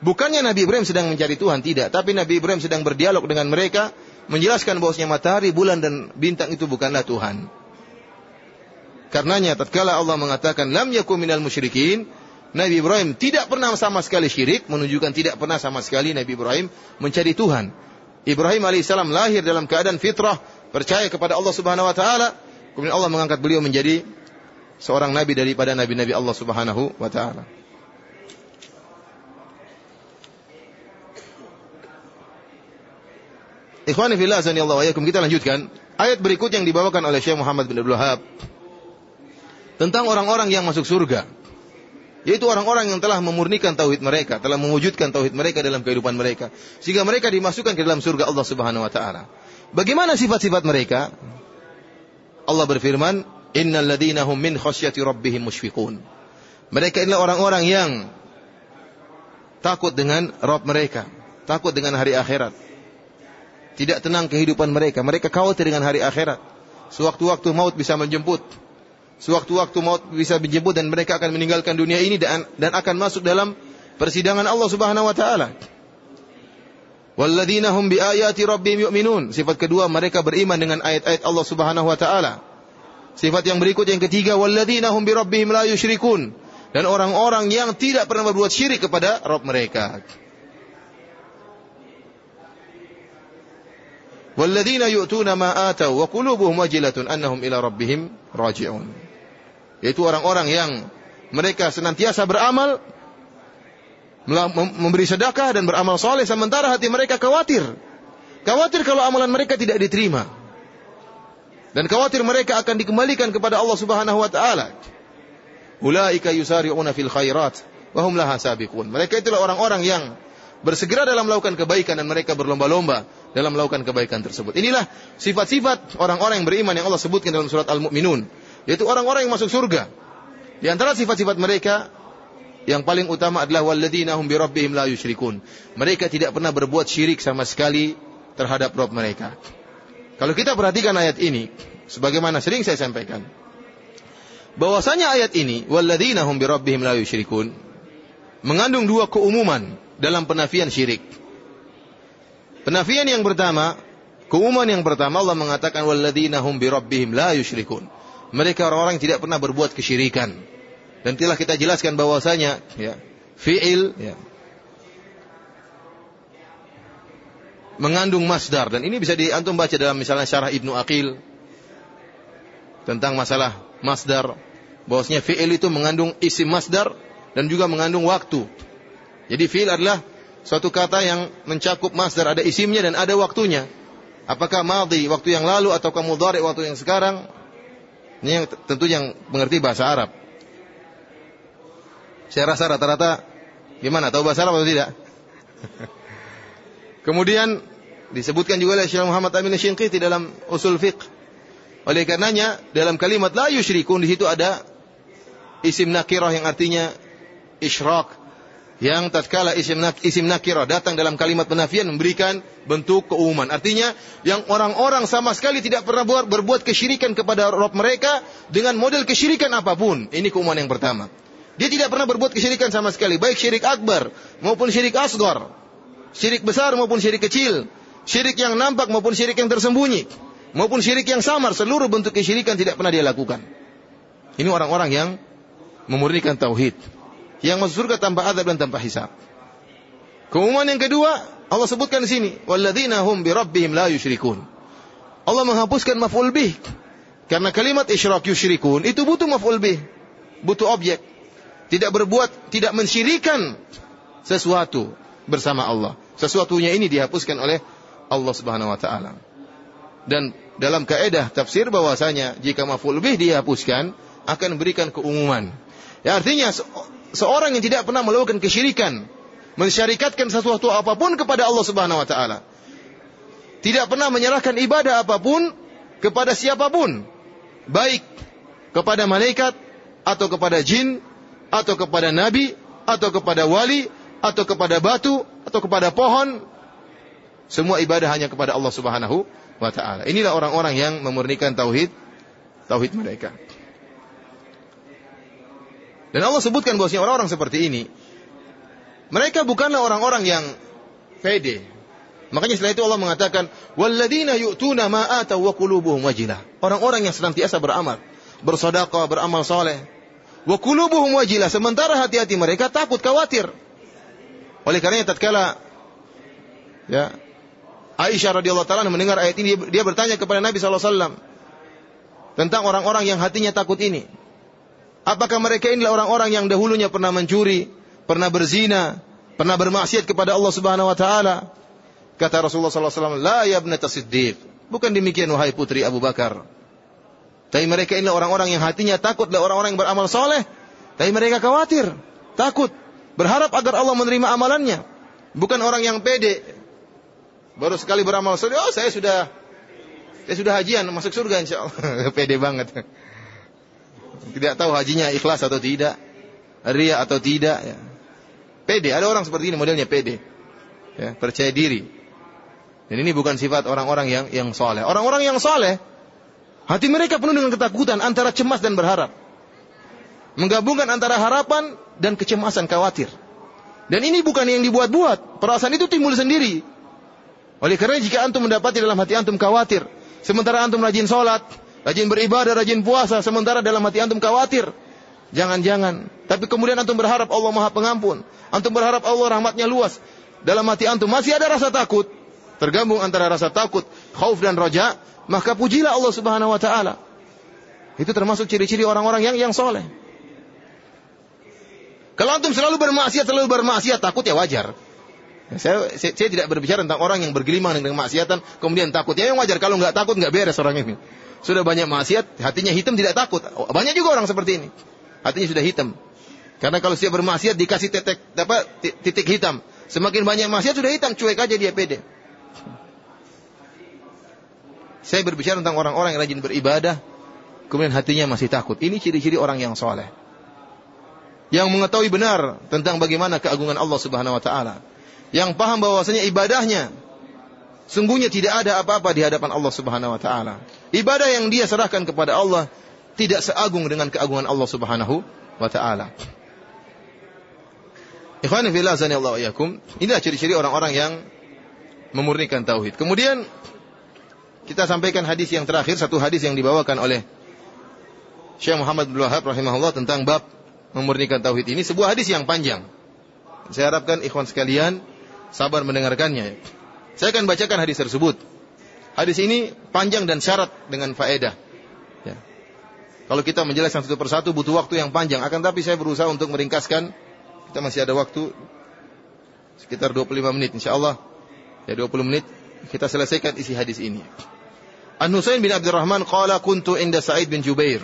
bukannya Nabi Ibrahim sedang mencari Tuhan, tidak, tapi Nabi Ibrahim sedang berdialog dengan mereka, menjelaskan bahwasanya matahari, bulan dan bintang itu bukanlah Tuhan. Karenanya tatkala Allah mengatakan lam yakum minal musyrikin, Nabi Ibrahim tidak pernah sama sekali syirik, menunjukkan tidak pernah sama sekali Nabi Ibrahim mencari Tuhan. Ibrahim alaihissalam lahir dalam keadaan fitrah, percaya kepada Allah Subhanahu wa taala, Kemudian Allah mengangkat beliau menjadi seorang nabi daripada nabi-nabi Allah Subhanahu wa taala. Ikhwani fillah Allah wa kita lanjutkan ayat berikut yang dibawakan oleh Syekh Muhammad bin Abdul Wahab tentang orang-orang yang masuk surga. Yaitu orang-orang yang telah memurnikan tauhid mereka, telah mewujudkan tauhid mereka dalam kehidupan mereka sehingga mereka dimasukkan ke dalam surga Allah Subhanahu wa taala. Bagaimana sifat-sifat mereka? Allah berfirman, "Innal ladzina hum min khasyati rabbihim musyfiqun." Mereka inilah orang-orang yang takut dengan Rabb mereka, takut dengan hari akhirat. Tidak tenang kehidupan mereka, mereka khawatir dengan hari akhirat. Sewaktu-waktu maut bisa menjemput. Sewaktu-waktu maut bisa menjemput dan mereka akan meninggalkan dunia ini dan, dan akan masuk dalam persidangan Allah Subhanahu wa taala. Walladzina hum biayati rabbihim yu'minun. Sifat kedua mereka beriman dengan ayat-ayat Allah Subhanahu wa taala. Sifat yang berikut yang ketiga walladzina hum bi rabbihim la yusyrikun. Dan orang-orang yang tidak pernah berbuat syirik kepada Rabb mereka. Walladzina yu'tuna ma atau wa qulubuhum wajilatun annahum ila rabbihim raji'un. Yaitu orang-orang yang mereka senantiasa beramal memberi sedekah dan beramal soleh sementara hati mereka khawatir. Khawatir kalau amalan mereka tidak diterima. Dan khawatir mereka akan dikembalikan kepada Allah Subhanahu wa taala. Ulaika yusari'una fil khairat wa hum laha sabiqun. Mereka itulah orang-orang yang bersegera dalam melakukan kebaikan dan mereka berlomba-lomba dalam melakukan kebaikan tersebut. Inilah sifat-sifat orang-orang yang beriman yang Allah sebutkan dalam surat Al-Mu'minun, yaitu orang-orang yang masuk surga. Di antara sifat-sifat mereka yang paling utama adalah walladzina hum birabbihim la yusyrikun. Mereka tidak pernah berbuat syirik sama sekali terhadap Rabb mereka. Kalau kita perhatikan ayat ini, sebagaimana sering saya sampaikan, bahwasanya ayat ini walladzina hum birabbihim la mengandung dua keumuman dalam penafian syirik. Penafian yang pertama, keumuman yang pertama Allah mengatakan walladzina hum birabbihim la yusyrikun. Mereka orang-orang yang tidak pernah berbuat kesyirikan. Dan telah kita jelaskan bahwasanya ya, fi'il ya, mengandung masdar dan ini bisa diantum baca dalam misalnya syarah Ibnu Aqil tentang masalah masdar bahwasanya fi'il itu mengandung isim masdar dan juga mengandung waktu. Jadi fi'il adalah suatu kata yang mencakup masdar ada isimnya dan ada waktunya. Apakah madhi waktu yang lalu atau mudhari waktu yang sekarang? Ini yang tentu yang mengerti bahasa Arab. Saya rasa rata-rata gimana? Tahu bahasa Arab atau tidak? Kemudian disebutkan juga oleh Syekh Muhammad Amin Syinqiti dalam usul fiqh. Oleh karenanya dalam kalimat la yusyrikun di situ ada isim nakirah yang artinya isyrak yang tatkala isim, nak, isim nakirah datang dalam kalimat penafian memberikan bentuk keumuman. Artinya yang orang-orang sama sekali tidak pernah buat, berbuat kesyirikan kepada Rob mereka dengan model kesyirikan apa pun. Ini keumuman yang pertama. Dia tidak pernah berbuat kesyirikan sama sekali, baik syirik akbar maupun syirik asgar. Syirik besar maupun syirik kecil. Syirik yang nampak maupun syirik yang tersembunyi. Maupun syirik yang samar. Seluruh bentuk kesyirikan tidak pernah dia lakukan. Ini orang-orang yang memurnikan tauhid. Yang masuk surga tanpa adab dan tanpa hisab. Keumuman yang kedua, Allah sebutkan di sini, walladzina hum bi rabbihim la yusyrikun. Allah menghapuskan maf'ul bih. Karena kalimat isyrak yusyrikun itu butuh maf'ul bih. Butuh objek. Tidak berbuat, tidak mensyirikan sesuatu bersama Allah. Sesuatunya ini dihapuskan oleh Allah Subhanahu wa taala. Dan dalam kaidah tafsir bahwasanya jika maf'ul bih dihapuskan akan memberikan keumuman. Ya artinya seorang yang tidak pernah melakukan kesyirikan, mensyarikatkan sesuatu apa pun kepada Allah Subhanahu wa taala. Tidak pernah menyerahkan ibadah apa pun kepada siapa pun, baik kepada malaikat atau kepada jin atau kepada nabi atau kepada wali atau kepada batu atau kepada pohon semua ibadah hanya kepada Allah Subhanahu wa taala. Inilah orang-orang yang memurnikan tauhid tauhid mereka. Dan Allah sebutkan bahwasanya orang-orang seperti ini mereka bukanlah orang-orang yang pede. Makanya setelah itu Allah mengatakan, "Walladzina yu'tuna ma atau wa qulubuhum wajilah." Orang-orang yang senantiasa beramal, bersedekah, beramal soleh. Wa qulubuhum wajilah, sementara hati-hati mereka takut, khawatir. Oleh karenanya tatkala ya Aisyah radhiyallahu taala mendengar ayat ini dia bertanya kepada Nabi sallallahu alaihi wasallam tentang orang-orang yang hatinya takut ini. Apakah mereka inilah orang-orang yang dahulunya pernah mencuri, pernah berzina, pernah bermaksiat kepada Allah Subhanahu wa taala? Kata Rasulullah sallallahu alaihi wasallam, "La ya ibnata Siddiq." Bukan demikian wahai putri Abu Bakar. Tapi mereka inilah orang-orang yang hatinya takut, adalah orang-orang yang beramal soleh. Tapi mereka khawatir, takut Berharap agar Allah menerima amalannya. Bukan orang yang pede. Baru sekali beramal soleh, oh saya sudah saya sudah hajian masuk surga insya Allah. pede banget. Tidak tahu hajinya ikhlas atau tidak. Ria atau tidak. Ya. Pede. Ada orang seperti ini modelnya pede. Ya, percaya diri. Dan ini bukan sifat orang-orang yang yang soleh. Orang-orang yang soleh, hati mereka penuh dengan ketakutan antara cemas dan berharap. Menggabungkan antara harapan dan kecemasan, khawatir. Dan ini bukan yang dibuat-buat. Perasaan itu timbul sendiri. Oleh karena jika antum mendapati dalam hati antum khawatir, sementara antum rajin sholat, rajin beribadah, rajin puasa, sementara dalam hati antum khawatir, jangan-jangan. Tapi kemudian antum berharap Allah maha pengampun. Antum berharap Allah rahmatnya luas. Dalam hati antum masih ada rasa takut. Tergabung antara rasa takut, khauf dan roja, maka pujilah Allah subhanahu wa ta'ala. Itu termasuk ciri-ciri orang-orang yang yang soleh. Kalau antum selalu bermaksiat, selalu bermaksiat, takut ya wajar. Saya, saya, saya tidak berbicara tentang orang yang bergelimang dengan maksiatan, kemudian takut. Ya yang wajar, kalau nggak takut nggak beres orang ini. Sudah banyak maksiat, hatinya hitam tidak takut. Banyak juga orang seperti ini. Hatinya sudah hitam. Karena kalau dia bermaksiat dikasih titik dapat titik hitam. Semakin banyak maksiat sudah hitam, cuek aja dia pede. Saya berbicara tentang orang-orang yang rajin beribadah, kemudian hatinya masih takut. Ini ciri-ciri orang yang soleh yang mengetahui benar tentang bagaimana keagungan Allah Subhanahu wa taala. Yang paham bahwasanya ibadahnya sungguhnya tidak ada apa-apa di hadapan Allah Subhanahu wa taala. Ibadah yang dia serahkan kepada Allah tidak seagung dengan keagungan Allah Subhanahu wa taala. Ikhwani fillah Allah wa yakum. Inilah ciri-ciri orang-orang yang memurnikan tauhid. Kemudian kita sampaikan hadis yang terakhir, satu hadis yang dibawakan oleh Syekh Muhammad bin Wahab rahimahullah tentang bab memurnikan tauhid ini sebuah hadis yang panjang. Saya harapkan ikhwan sekalian sabar mendengarkannya. Saya akan bacakan hadis tersebut. Hadis ini panjang dan syarat dengan faedah. Ya. Kalau kita menjelaskan satu persatu butuh waktu yang panjang. Akan tapi saya berusaha untuk meringkaskan. Kita masih ada waktu sekitar 25 menit insya Allah. Ya 20 menit kita selesaikan isi hadis ini. An Husain bin Abdurrahman qala kuntu inda Sa'id bin Jubair.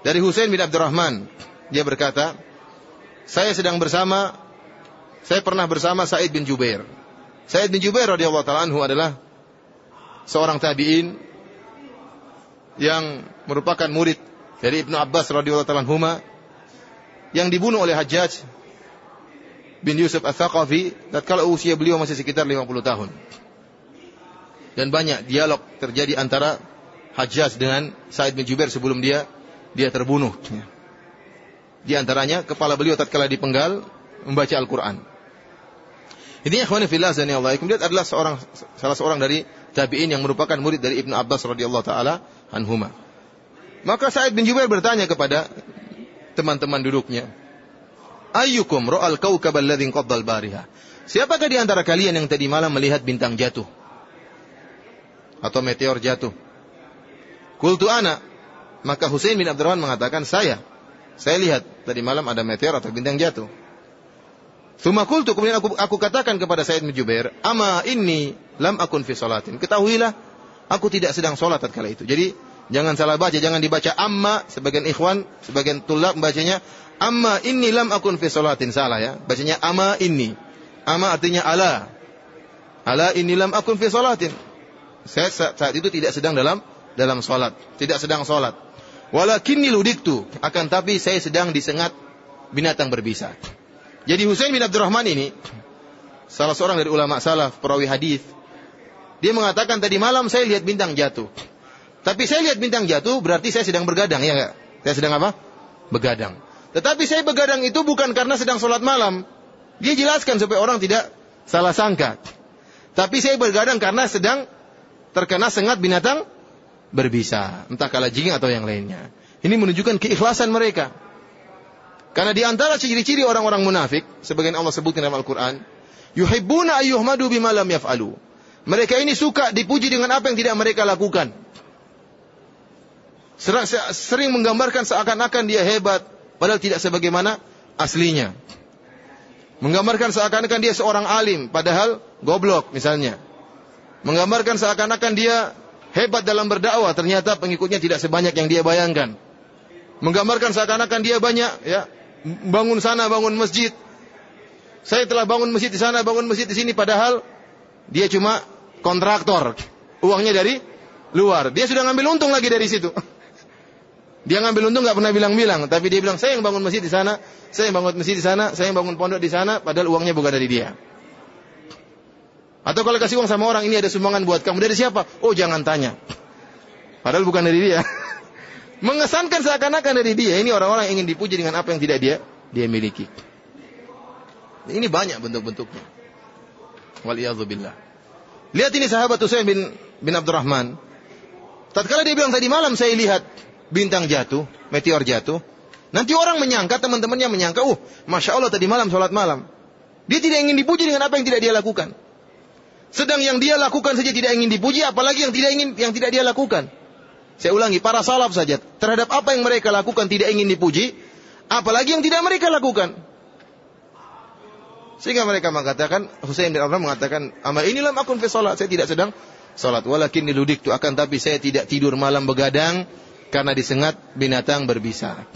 Dari Husain bin Abdurrahman dia berkata, saya sedang bersama saya pernah bersama Sa'id bin Jubair. Sa'id bin Jubair radhiyallahu taala anhu adalah seorang tabi'in yang merupakan murid dari Ibnu Abbas radhiyallahu taala anhuma yang dibunuh oleh Hajjaj bin Yusuf Ats-Tsaqafi tatkala usia beliau masih sekitar 50 tahun. Dan banyak dialog terjadi antara Hajjaj dengan Sa'id bin Jubair sebelum dia dia terbunuh. Di antaranya kepala beliau tatkala dipenggal membaca Al-Qur'an. Ini ikhwan fillah dan Allah. Kemudian adalah seorang salah seorang dari tabi'in yang merupakan murid dari Ibnu Abbas radhiyallahu taala anhuma. Maka Sa'id bin Jubair bertanya kepada teman-teman duduknya, "Ayyukum ra'al kawkab alladhi qaddal bariha?" Siapakah di antara kalian yang tadi malam melihat bintang jatuh? Atau meteor jatuh? Kultu ana. Maka Husain bin Abdurrahman mengatakan, saya. Saya lihat tadi malam ada meteor atau bintang jatuh. Thumma qultu kemudian aku, aku katakan kepada Said bin Jubair, "Ama inni lam akun fi salatin." Ketahuilah, aku tidak sedang salat tatkala itu. Jadi, jangan salah baca, jangan dibaca amma sebagian ikhwan, sebagian tulab membacanya amma inni lam akun fi salatin salah ya. Bacanya ama inni. Ama artinya ala. Ala inni lam akun fi salatin. Saya saat itu tidak sedang dalam dalam salat, tidak sedang salat. Walakinni ludiktu, akan tapi saya sedang disengat binatang berbisa. Jadi Husain bin Abdurrahman ini salah seorang dari ulama salaf, perawi hadis. Dia mengatakan tadi malam saya lihat bintang jatuh. Tapi saya lihat bintang jatuh berarti saya sedang bergadang, ya enggak? Saya sedang apa? Begadang. Tetapi saya begadang itu bukan karena sedang sholat malam. Dia jelaskan supaya orang tidak salah sangka. Tapi saya bergadang karena sedang terkena sengat binatang berbisa. Entah kala jing atau yang lainnya. Ini menunjukkan keikhlasan mereka. Karena di antara ciri-ciri orang-orang munafik, sebagian Allah sebutkan dalam Al-Quran, yuhibbuna ayyuhmadu bima lam yaf'alu. Mereka ini suka dipuji dengan apa yang tidak mereka lakukan. Sering menggambarkan seakan-akan dia hebat, padahal tidak sebagaimana aslinya. Menggambarkan seakan-akan dia seorang alim, padahal goblok misalnya. Menggambarkan seakan-akan dia hebat dalam berdakwah, ternyata pengikutnya tidak sebanyak yang dia bayangkan. Menggambarkan seakan-akan dia banyak, ya, bangun sana, bangun masjid. Saya telah bangun masjid di sana, bangun masjid di sini, padahal dia cuma kontraktor. Uangnya dari luar. Dia sudah ngambil untung lagi dari situ. Dia ngambil untung nggak pernah bilang-bilang, tapi dia bilang saya yang bangun masjid di sana, saya yang bangun masjid di sana, saya yang bangun pondok di sana, padahal uangnya bukan dari dia. Atau kalau kasih uang sama orang ini ada sumbangan buat kamu dari siapa? Oh jangan tanya. Padahal bukan dari dia. Mengesankan seakan-akan dari dia. Ini orang-orang ingin dipuji dengan apa yang tidak dia dia miliki. Ini banyak bentuk-bentuknya. Waliyadzubillah. Lihat ini sahabat Usain bin, bin Abdurrahman. Tatkala dia bilang tadi malam saya lihat bintang jatuh, meteor jatuh. Nanti orang menyangka, teman-temannya menyangka, uh, Masya Allah tadi malam, sholat malam. Dia tidak ingin dipuji dengan apa yang tidak dia lakukan. Sedang yang dia lakukan saja tidak ingin dipuji, apalagi yang tidak ingin yang tidak dia lakukan. Saya ulangi, para salaf saja terhadap apa yang mereka lakukan tidak ingin dipuji, apalagi yang tidak mereka lakukan. Sehingga mereka mengatakan, Husain bin Affan mengatakan, "Ama inilah akun fi salat, saya tidak sedang salat, walakin diludik tu akan tapi saya tidak tidur malam begadang karena disengat binatang berbisa."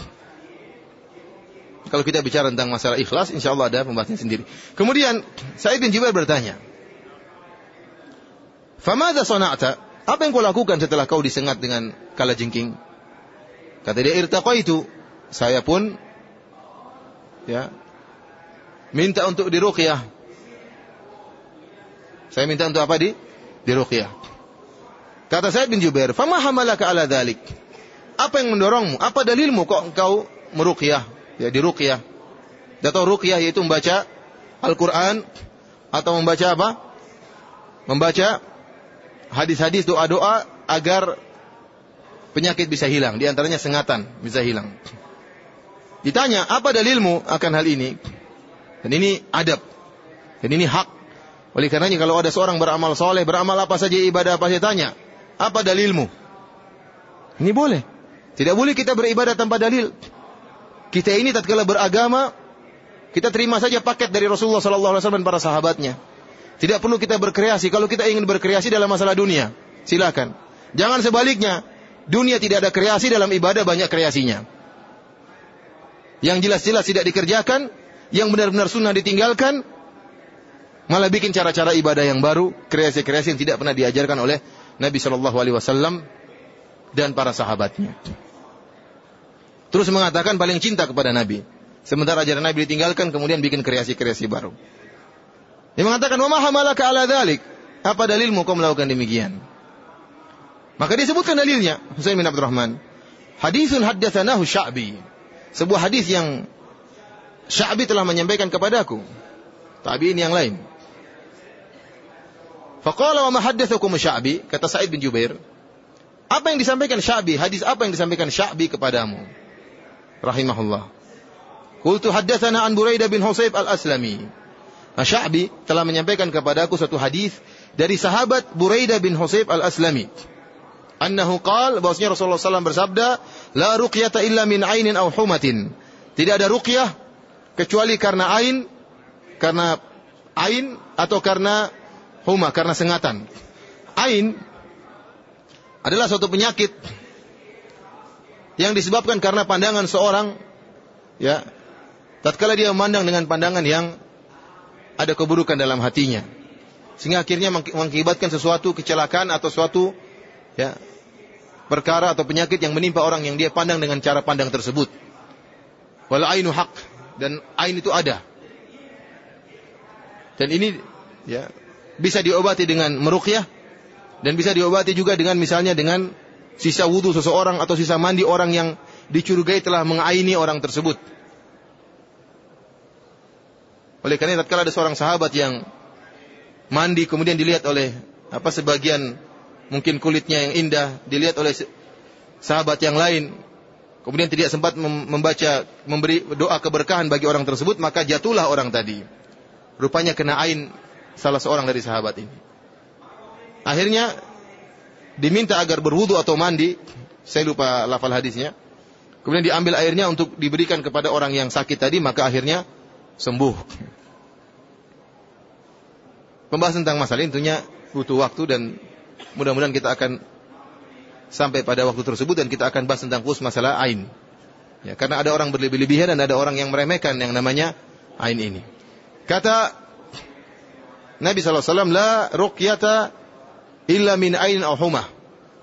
Kalau kita bicara tentang masalah ikhlas, insya Allah ada pembahasannya sendiri. Kemudian, Sa'id bin Jubair bertanya, Famada sona'ta? Apa yang kau lakukan setelah kau disengat dengan kala jengking? Kata dia irtaqa itu. Saya pun ya minta untuk diruqyah. Saya minta untuk apa di diruqyah. Kata saya bin Jubair, "Fama hamalaka ala dhalik?" Apa yang mendorongmu? Apa dalilmu kok engkau meruqyah? Ya diruqyah. Dia tahu ruqyah yaitu membaca Al-Qur'an atau membaca apa? membaca hadis-hadis doa-doa agar penyakit bisa hilang. Di antaranya sengatan bisa hilang. Ditanya, apa dalilmu akan hal ini? Dan ini adab. Dan ini hak. Oleh karenanya kalau ada seorang beramal soleh, beramal apa saja ibadah apa saja tanya, apa dalilmu? Ini boleh. Tidak boleh kita beribadah tanpa dalil. Kita ini tatkala beragama, kita terima saja paket dari Rasulullah wasallam dan para sahabatnya. Tidak perlu kita berkreasi. Kalau kita ingin berkreasi dalam masalah dunia, silakan. Jangan sebaliknya. Dunia tidak ada kreasi dalam ibadah banyak kreasinya. Yang jelas-jelas tidak dikerjakan, yang benar-benar sunnah ditinggalkan, malah bikin cara-cara ibadah yang baru, kreasi-kreasi yang tidak pernah diajarkan oleh Nabi Shallallahu Alaihi Wasallam dan para sahabatnya. Terus mengatakan paling cinta kepada Nabi. Sementara ajaran Nabi ditinggalkan, kemudian bikin kreasi-kreasi baru. Dia mengatakan, "Wa mahamalaka ala dhalik?" Apa dalilmu kau melakukan demikian? Maka disebutkan dalilnya, Husain bin Abdurrahman. Hadisun haddatsanahu Sya'bi. Sebuah hadis yang Sya'bi telah menyampaikan kepadaku. Tabi'in yang lain. Faqala wa ma haddatsakum Sya'bi? Kata Sa'id bin Jubair. Apa yang disampaikan Sya'bi? Hadis apa yang disampaikan Sya'bi kepadamu? Rahimahullah. Qultu haddatsana an Buraidah bin Husayb al-Aslami. Nah, Sya'bi telah menyampaikan kepadaku satu hadis dari sahabat Buraidah bin Husayb al-Aslami. Annahu qal bahwasanya Rasulullah SAW bersabda, la ruqyata illa min ainin aw humatin. Tidak ada ruqyah kecuali karena ain, karena ain atau karena huma, karena sengatan. Ain adalah suatu penyakit yang disebabkan karena pandangan seorang ya tatkala dia memandang dengan pandangan yang ada keburukan dalam hatinya sehingga akhirnya mengakibatkan sesuatu kecelakaan atau suatu ya perkara atau penyakit yang menimpa orang yang dia pandang dengan cara pandang tersebut. Wal ainu haq dan ain itu ada. Dan ini ya bisa diobati dengan meruqyah dan bisa diobati juga dengan misalnya dengan sisa wudhu seseorang atau sisa mandi orang yang dicurigai telah mengaini orang tersebut. Oleh karena tatkala ada seorang sahabat yang mandi kemudian dilihat oleh apa sebagian mungkin kulitnya yang indah dilihat oleh sahabat yang lain kemudian tidak sempat membaca memberi doa keberkahan bagi orang tersebut maka jatuhlah orang tadi rupanya kena ain salah seorang dari sahabat ini akhirnya diminta agar berwudu atau mandi, saya lupa lafal hadisnya. Kemudian diambil airnya untuk diberikan kepada orang yang sakit tadi, maka akhirnya sembuh. Pembahasan tentang masalah ini tentunya butuh waktu dan mudah-mudahan kita akan sampai pada waktu tersebut dan kita akan bahas tentang khusus masalah ain. Ya, karena ada orang berlebih-lebihan dan ada orang yang meremehkan yang namanya ain ini. Kata Nabi SAW, La ruqyata illa min ain au humah.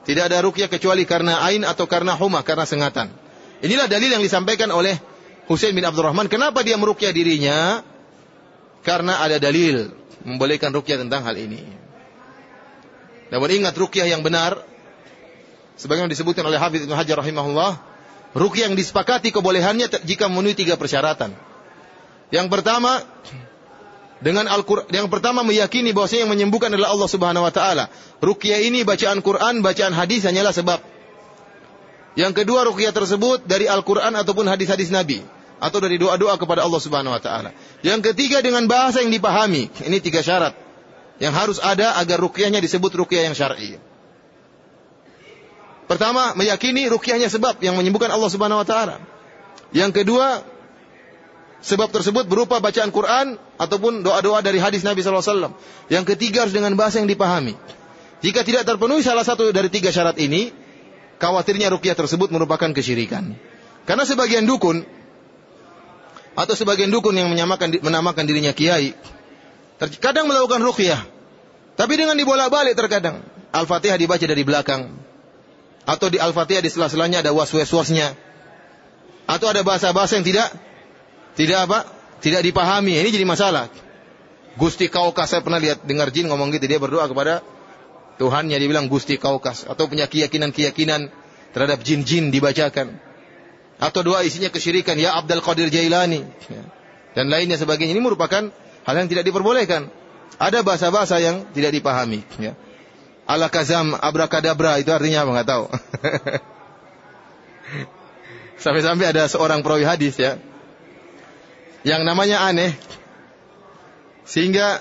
Tidak ada rukyah kecuali karena ain atau karena humah, karena sengatan. Inilah dalil yang disampaikan oleh Husain bin Abdurrahman. Kenapa dia merukyah dirinya? Karena ada dalil membolehkan rukyah tentang hal ini. Namun ingat rukyah yang benar, sebagaimana disebutkan oleh Hafidz Ibnu Hajar rahimahullah, rukyah yang disepakati kebolehannya jika memenuhi tiga persyaratan. Yang pertama, dengan Al-Quran. Yang pertama meyakini bahwasanya yang menyembuhkan adalah Allah Subhanahu Wa Taala. Rukyah ini bacaan Quran, bacaan hadis hanyalah sebab. Yang kedua rukyah tersebut dari Al-Quran ataupun hadis-hadis Nabi atau dari doa-doa kepada Allah Subhanahu Wa Taala. Yang ketiga dengan bahasa yang dipahami. Ini tiga syarat yang harus ada agar rukyahnya disebut rukyah yang syar'i. Pertama, meyakini rukyahnya sebab yang menyembuhkan Allah Subhanahu wa taala. Yang kedua, sebab tersebut berupa bacaan Quran ataupun doa-doa dari hadis Nabi SAW. Yang ketiga harus dengan bahasa yang dipahami. Jika tidak terpenuhi salah satu dari tiga syarat ini, khawatirnya rukyah tersebut merupakan kesyirikan. Karena sebagian dukun atau sebagian dukun yang menyamakan menamakan dirinya kiai, terkadang melakukan rukyah, tapi dengan dibolak-balik terkadang. Al-Fatihah dibaca dari belakang, atau di Al-Fatihah di sela-selanya ada was-was-wasnya, atau ada bahasa-bahasa yang tidak tidak apa? Tidak dipahami. Ini jadi masalah. Gusti Kaukas saya pernah lihat dengar jin ngomong gitu dia berdoa kepada Tuhannya dia bilang Gusti Kaukas atau punya keyakinan-keyakinan terhadap jin-jin dibacakan. Atau doa isinya kesyirikan ya Abdul Qadir Jailani dan lainnya sebagainya ini merupakan hal yang tidak diperbolehkan. Ada bahasa-bahasa yang tidak dipahami. Ya. Alakazam, abrakadabra itu artinya apa? Nggak tahu. Sampai-sampai ada seorang perawi hadis ya, yang namanya aneh, sehingga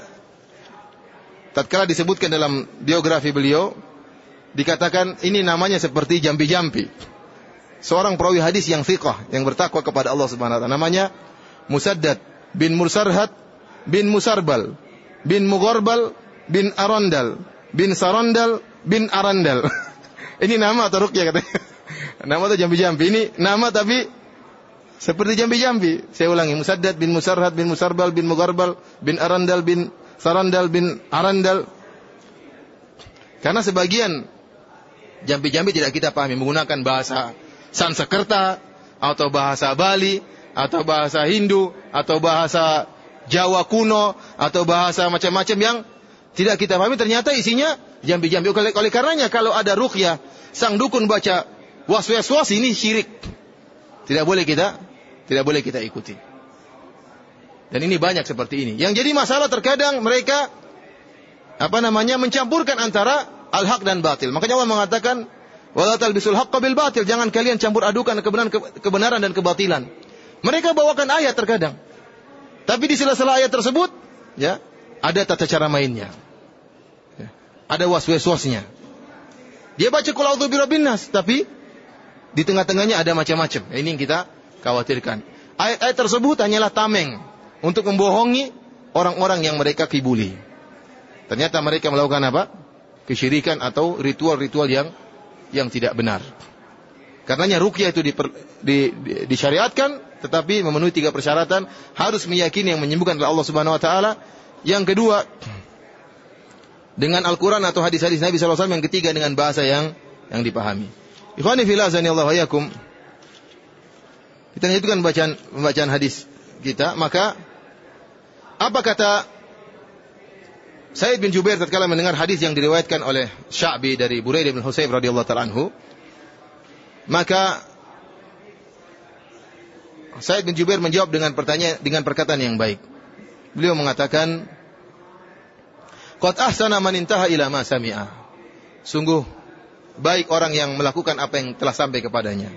tatkala disebutkan dalam biografi beliau, dikatakan ini namanya seperti jampi-jampi. Seorang perawi hadis yang fiqh, yang bertakwa kepada Allah Subhanahu wa taala. Namanya Musaddad bin Mursarhat bin Musarbal bin Mugharbal bin Arandal bin Sarandal bin Arandal. Ini nama atau rukyah katanya. Nama atau jambi-jambi. Ini nama tapi seperti jambi-jambi. Saya ulangi. Musaddad bin Musarhat bin Musarbal bin Mugharbal bin Arandal bin Sarandal bin Arandal. Karena sebagian jambi-jambi tidak kita pahami menggunakan bahasa Sansekerta atau bahasa Bali atau bahasa Hindu atau bahasa Jawa kuno atau bahasa macam-macam yang tidak kita pahami ternyata isinya jambi-jambi. Oleh, oleh karenanya kalau ada ruqyah sang dukun baca was-was ini syirik. Tidak boleh kita tidak boleh kita ikuti. Dan ini banyak seperti ini. Yang jadi masalah terkadang mereka apa namanya mencampurkan antara al-haq dan batil. Makanya Allah mengatakan wala talbisul haqqa bil batil. Jangan kalian campur adukan kebenaran kebenaran dan kebatilan. Mereka bawakan ayat terkadang. Tapi di sela-sela ayat tersebut, ya, ada tata cara mainnya. Ada was-wasnya. Dia baca kul a'udzu nas, tapi di tengah-tengahnya ada macam-macam. Ini yang kita khawatirkan. Ayat-ayat tersebut hanyalah tameng untuk membohongi orang-orang yang mereka kibuli. Ternyata mereka melakukan apa? Kesyirikan atau ritual-ritual yang yang tidak benar. Karenanya rukyah itu diper, di, di, disyariatkan tetapi memenuhi tiga persyaratan, harus meyakini yang menyembuhkan oleh Allah Subhanahu wa taala. Yang kedua, dengan Al-Qur'an atau hadis-hadis Nabi SAW yang ketiga dengan bahasa yang yang dipahami. Ikhwani fillah Allah yakum. Kita lanjutkan bacaan pembacaan hadis kita, maka apa kata Said bin Jubair tatkala mendengar hadis yang diriwayatkan oleh Sya'bi dari Buraidah bin Husayb radhiyallahu taala anhu, maka Said bin Jubair menjawab dengan pertanyaan dengan perkataan yang baik. Beliau mengatakan, "Qad ahsana man intaha ila ma sami'a." Sungguh baik orang yang melakukan apa yang telah sampai kepadanya.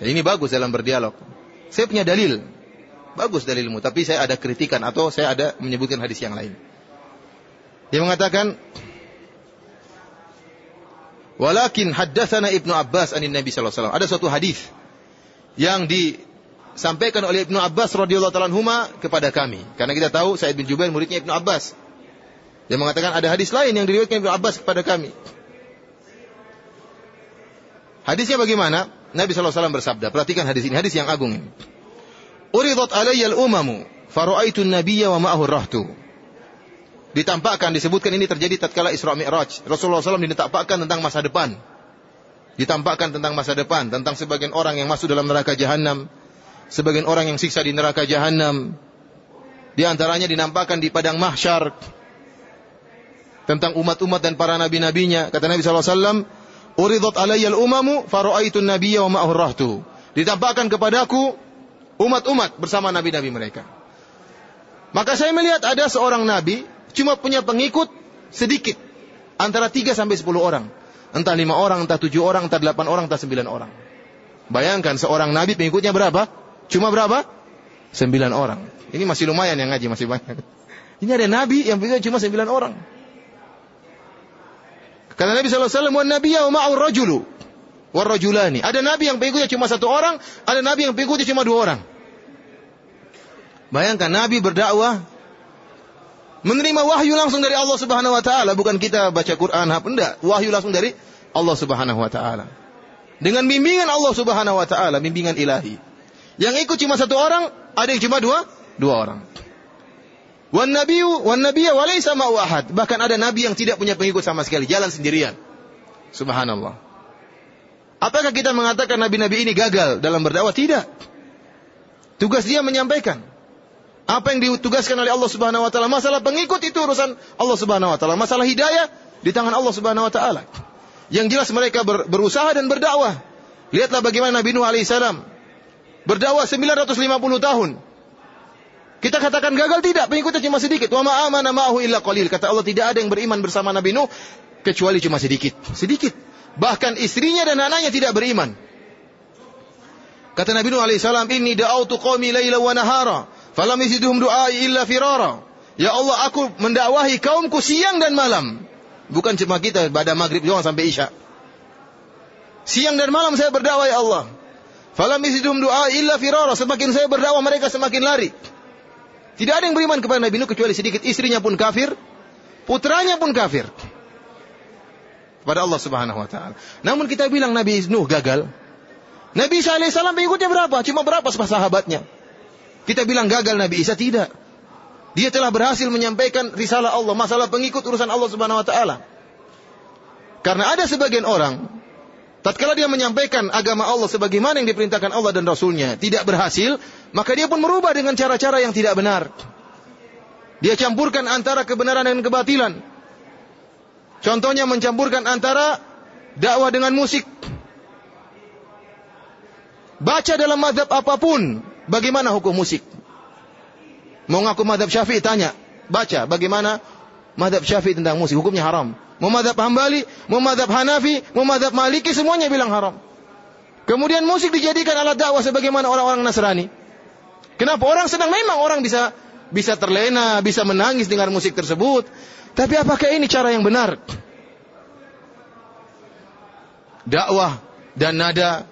Dan ini bagus dalam berdialog. Saya punya dalil. Bagus dalilmu, tapi saya ada kritikan atau saya ada menyebutkan hadis yang lain. Dia mengatakan, Walakin haddatsana Ibnu Abbas anin Nabi sallallahu alaihi wasallam. Ada suatu hadis yang di disampaikan oleh Ibnu Abbas radhiyallahu taala kepada kami. Karena kita tahu Sa'id bin Jubair muridnya Ibnu Abbas. Dia mengatakan ada hadis lain yang diriwayatkan Ibnu Abbas kepada kami. Hadisnya bagaimana? Nabi SAW bersabda, perhatikan hadis ini, hadis yang agung. Uridat alayya al-umamu, faru'aitu nabiyya wa ma'ahu rahtu. Ditampakkan, disebutkan ini terjadi tatkala Isra Mi'raj. Rasulullah SAW ditampakkan tentang masa depan. Ditampakkan tentang masa depan, tentang sebagian orang yang masuk dalam neraka jahanam, sebagian orang yang siksa di neraka jahanam. Di antaranya dinampakkan di padang mahsyar tentang umat-umat dan para nabi-nabinya. Kata Nabi SAW, Uridat alayyal umamu faru'aitu nabiyya wa ma'ahur rahtu. Ditampakkan kepadaku umat-umat bersama nabi-nabi mereka. Maka saya melihat ada seorang nabi cuma punya pengikut sedikit. Antara 3 sampai 10 orang. Entah 5 orang, entah 7 orang, entah 8 orang, entah 9 orang. Bayangkan seorang nabi pengikutnya berapa? Cuma berapa? Sembilan orang. Ini masih lumayan yang ngaji, masih banyak. Ini ada nabi yang begitu cuma sembilan orang. Kata Nabi SAW, Wan nabiya wa ma'ur rajulu. Warrajulani. Ada nabi yang pengikutnya cuma satu orang, ada nabi yang pengikutnya cuma dua orang. Bayangkan nabi berdakwah menerima wahyu langsung dari Allah Subhanahu wa taala, bukan kita baca Quran apa enggak, wahyu langsung dari Allah Subhanahu wa taala. Dengan bimbingan Allah Subhanahu wa taala, bimbingan ilahi. Yang ikut cuma satu orang, ada yang cuma dua, dua orang. Wan nabiyu wan nabiyya walaysa ma'u ahad. Bahkan ada nabi yang tidak punya pengikut sama sekali, jalan sendirian. Subhanallah. Apakah kita mengatakan nabi-nabi ini gagal dalam berdakwah? Tidak. Tugas dia menyampaikan apa yang ditugaskan oleh Allah Subhanahu wa taala. Masalah pengikut itu urusan Allah Subhanahu wa taala. Masalah hidayah di tangan Allah Subhanahu wa taala. Yang jelas mereka ber, berusaha dan berdakwah. Lihatlah bagaimana Nabi Nuh alaihissalam Berdakwah 950 tahun. Kita katakan gagal tidak, pengikutnya cuma sedikit. Wa ma amana ma'ahu illa qalil. Kata Allah tidak ada yang beriman bersama Nabi Nuh kecuali cuma sedikit. Sedikit. Bahkan istrinya dan anaknya tidak beriman. Kata Nabi Nuh alaihissalam, "Inni da'autu qaumi laila wa nahara, falam yazidhum du'ai illa firara." Ya Allah, aku mendakwahi kaumku siang dan malam. Bukan cuma kita pada maghrib doang sampai isya. Siang dan malam saya berdakwah ya Allah. Falam yazidhum du'a illa firara. Semakin saya berdakwah mereka semakin lari. Tidak ada yang beriman kepada Nabi Nuh kecuali sedikit. Istrinya pun kafir, putranya pun kafir. Kepada Allah Subhanahu wa taala. Namun kita bilang Nabi Nuh gagal. Nabi Isa alaihissalam pengikutnya berapa? Cuma berapa sahabatnya? Kita bilang gagal Nabi Isa tidak. Dia telah berhasil menyampaikan risalah Allah, masalah pengikut urusan Allah Subhanahu wa taala. Karena ada sebagian orang tatkala dia menyampaikan agama Allah sebagaimana yang diperintahkan Allah dan Rasulnya tidak berhasil, maka dia pun merubah dengan cara-cara yang tidak benar. Dia campurkan antara kebenaran dan kebatilan. Contohnya mencampurkan antara dakwah dengan musik. Baca dalam madhab apa pun, bagaimana hukum musik? Mau ngaku madhab syafi'i, tanya. Baca, bagaimana madhab syafi'i tentang musik? Hukumnya haram. Mau madhab hambali, mau madhab hanafi, mau madhab maliki, semuanya bilang haram. Kemudian musik dijadikan alat dakwah sebagaimana orang-orang Nasrani. Kenapa orang senang? Memang orang bisa bisa terlena, bisa menangis dengan musik tersebut. Tapi apakah ini cara yang benar? Dakwah dan nada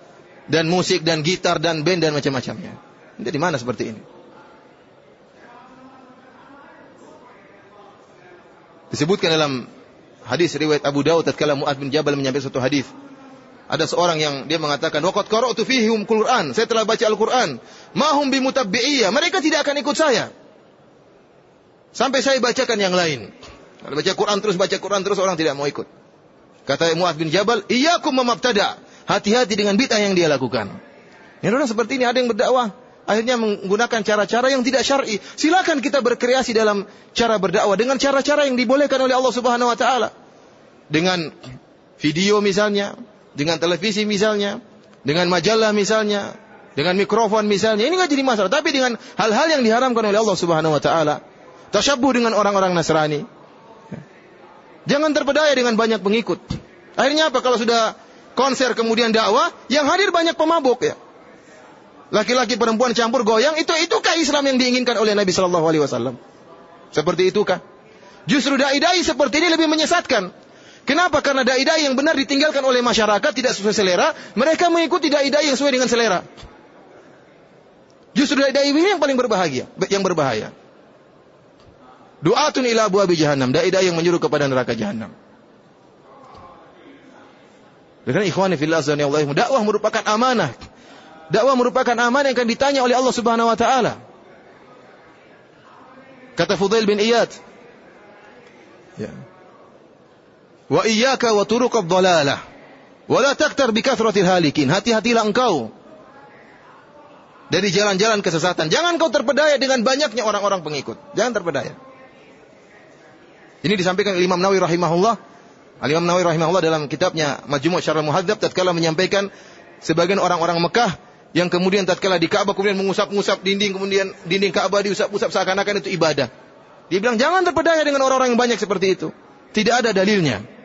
dan musik dan gitar dan band dan macam-macamnya. Jadi mana seperti ini? Disebutkan dalam hadis riwayat Abu Dawud tatkala Mu'ad bin Jabal menyampaikan satu hadis. Ada seorang yang dia mengatakan, "Waqad qara'tu fihim Qur'an." Saya telah baca Al-Qur'an. Mahum bimutabbi'iyah. Mereka tidak akan ikut saya. Sampai saya bacakan yang lain. Kalau baca Quran terus baca Quran terus orang tidak mau ikut. Kata Mu'ad bin Jabal, "Iyyakum mamabtada." Hati-hati dengan bid'ah yang dia lakukan. Ini orang seperti ini ada yang berdakwah akhirnya menggunakan cara-cara yang tidak syar'i. Silakan kita berkreasi dalam cara berdakwah dengan cara-cara yang dibolehkan oleh Allah Subhanahu wa taala. Dengan video misalnya, dengan televisi misalnya, dengan majalah misalnya, dengan mikrofon misalnya, ini nggak jadi masalah. Tapi dengan hal-hal yang diharamkan oleh Allah Subhanahu Wa Taala, tasyabuh dengan orang-orang Nasrani. Jangan terpedaya dengan banyak pengikut. Akhirnya apa? Kalau sudah konser kemudian dakwah, yang hadir banyak pemabuk ya. Laki-laki perempuan campur goyang, itu itukah Islam yang diinginkan oleh Nabi Shallallahu Alaihi Wasallam? Seperti itukah? Justru dai-dai seperti ini lebih menyesatkan. Kenapa? Karena dai-dai yang benar ditinggalkan oleh masyarakat tidak sesuai selera, mereka mengikuti dai-dai yang sesuai dengan selera. Justru dai-dai ini yang paling berbahagia, yang berbahaya. Doatun ila abi jahannam, dai-dai yang menyuruh kepada neraka jahannam. Dengan ikhwani fillah azza Allah, dakwah merupakan amanah. Dakwah merupakan amanah yang akan ditanya oleh Allah Subhanahu wa taala. Kata Fudail bin Iyad, ya. Wa iyyaka wa turuqad dhalalah. Wa la taktar bi kathratil halikin. Hati-hatilah engkau dari jalan-jalan kesesatan. Jangan kau terpedaya dengan banyaknya orang-orang pengikut. Jangan terpedaya. Ini disampaikan Imam Nawawi rahimahullah. Al-Imam Nawawi rahimahullah dalam kitabnya Majmu' Syarah Muhadzab tatkala menyampaikan sebagian orang-orang Mekah yang kemudian tatkala di Ka'bah kemudian mengusap-ngusap dinding kemudian dinding Ka'bah diusap-usap seakan-akan itu ibadah. Dia bilang jangan terpedaya dengan orang-orang yang banyak seperti itu. Tidak ada dalilnya.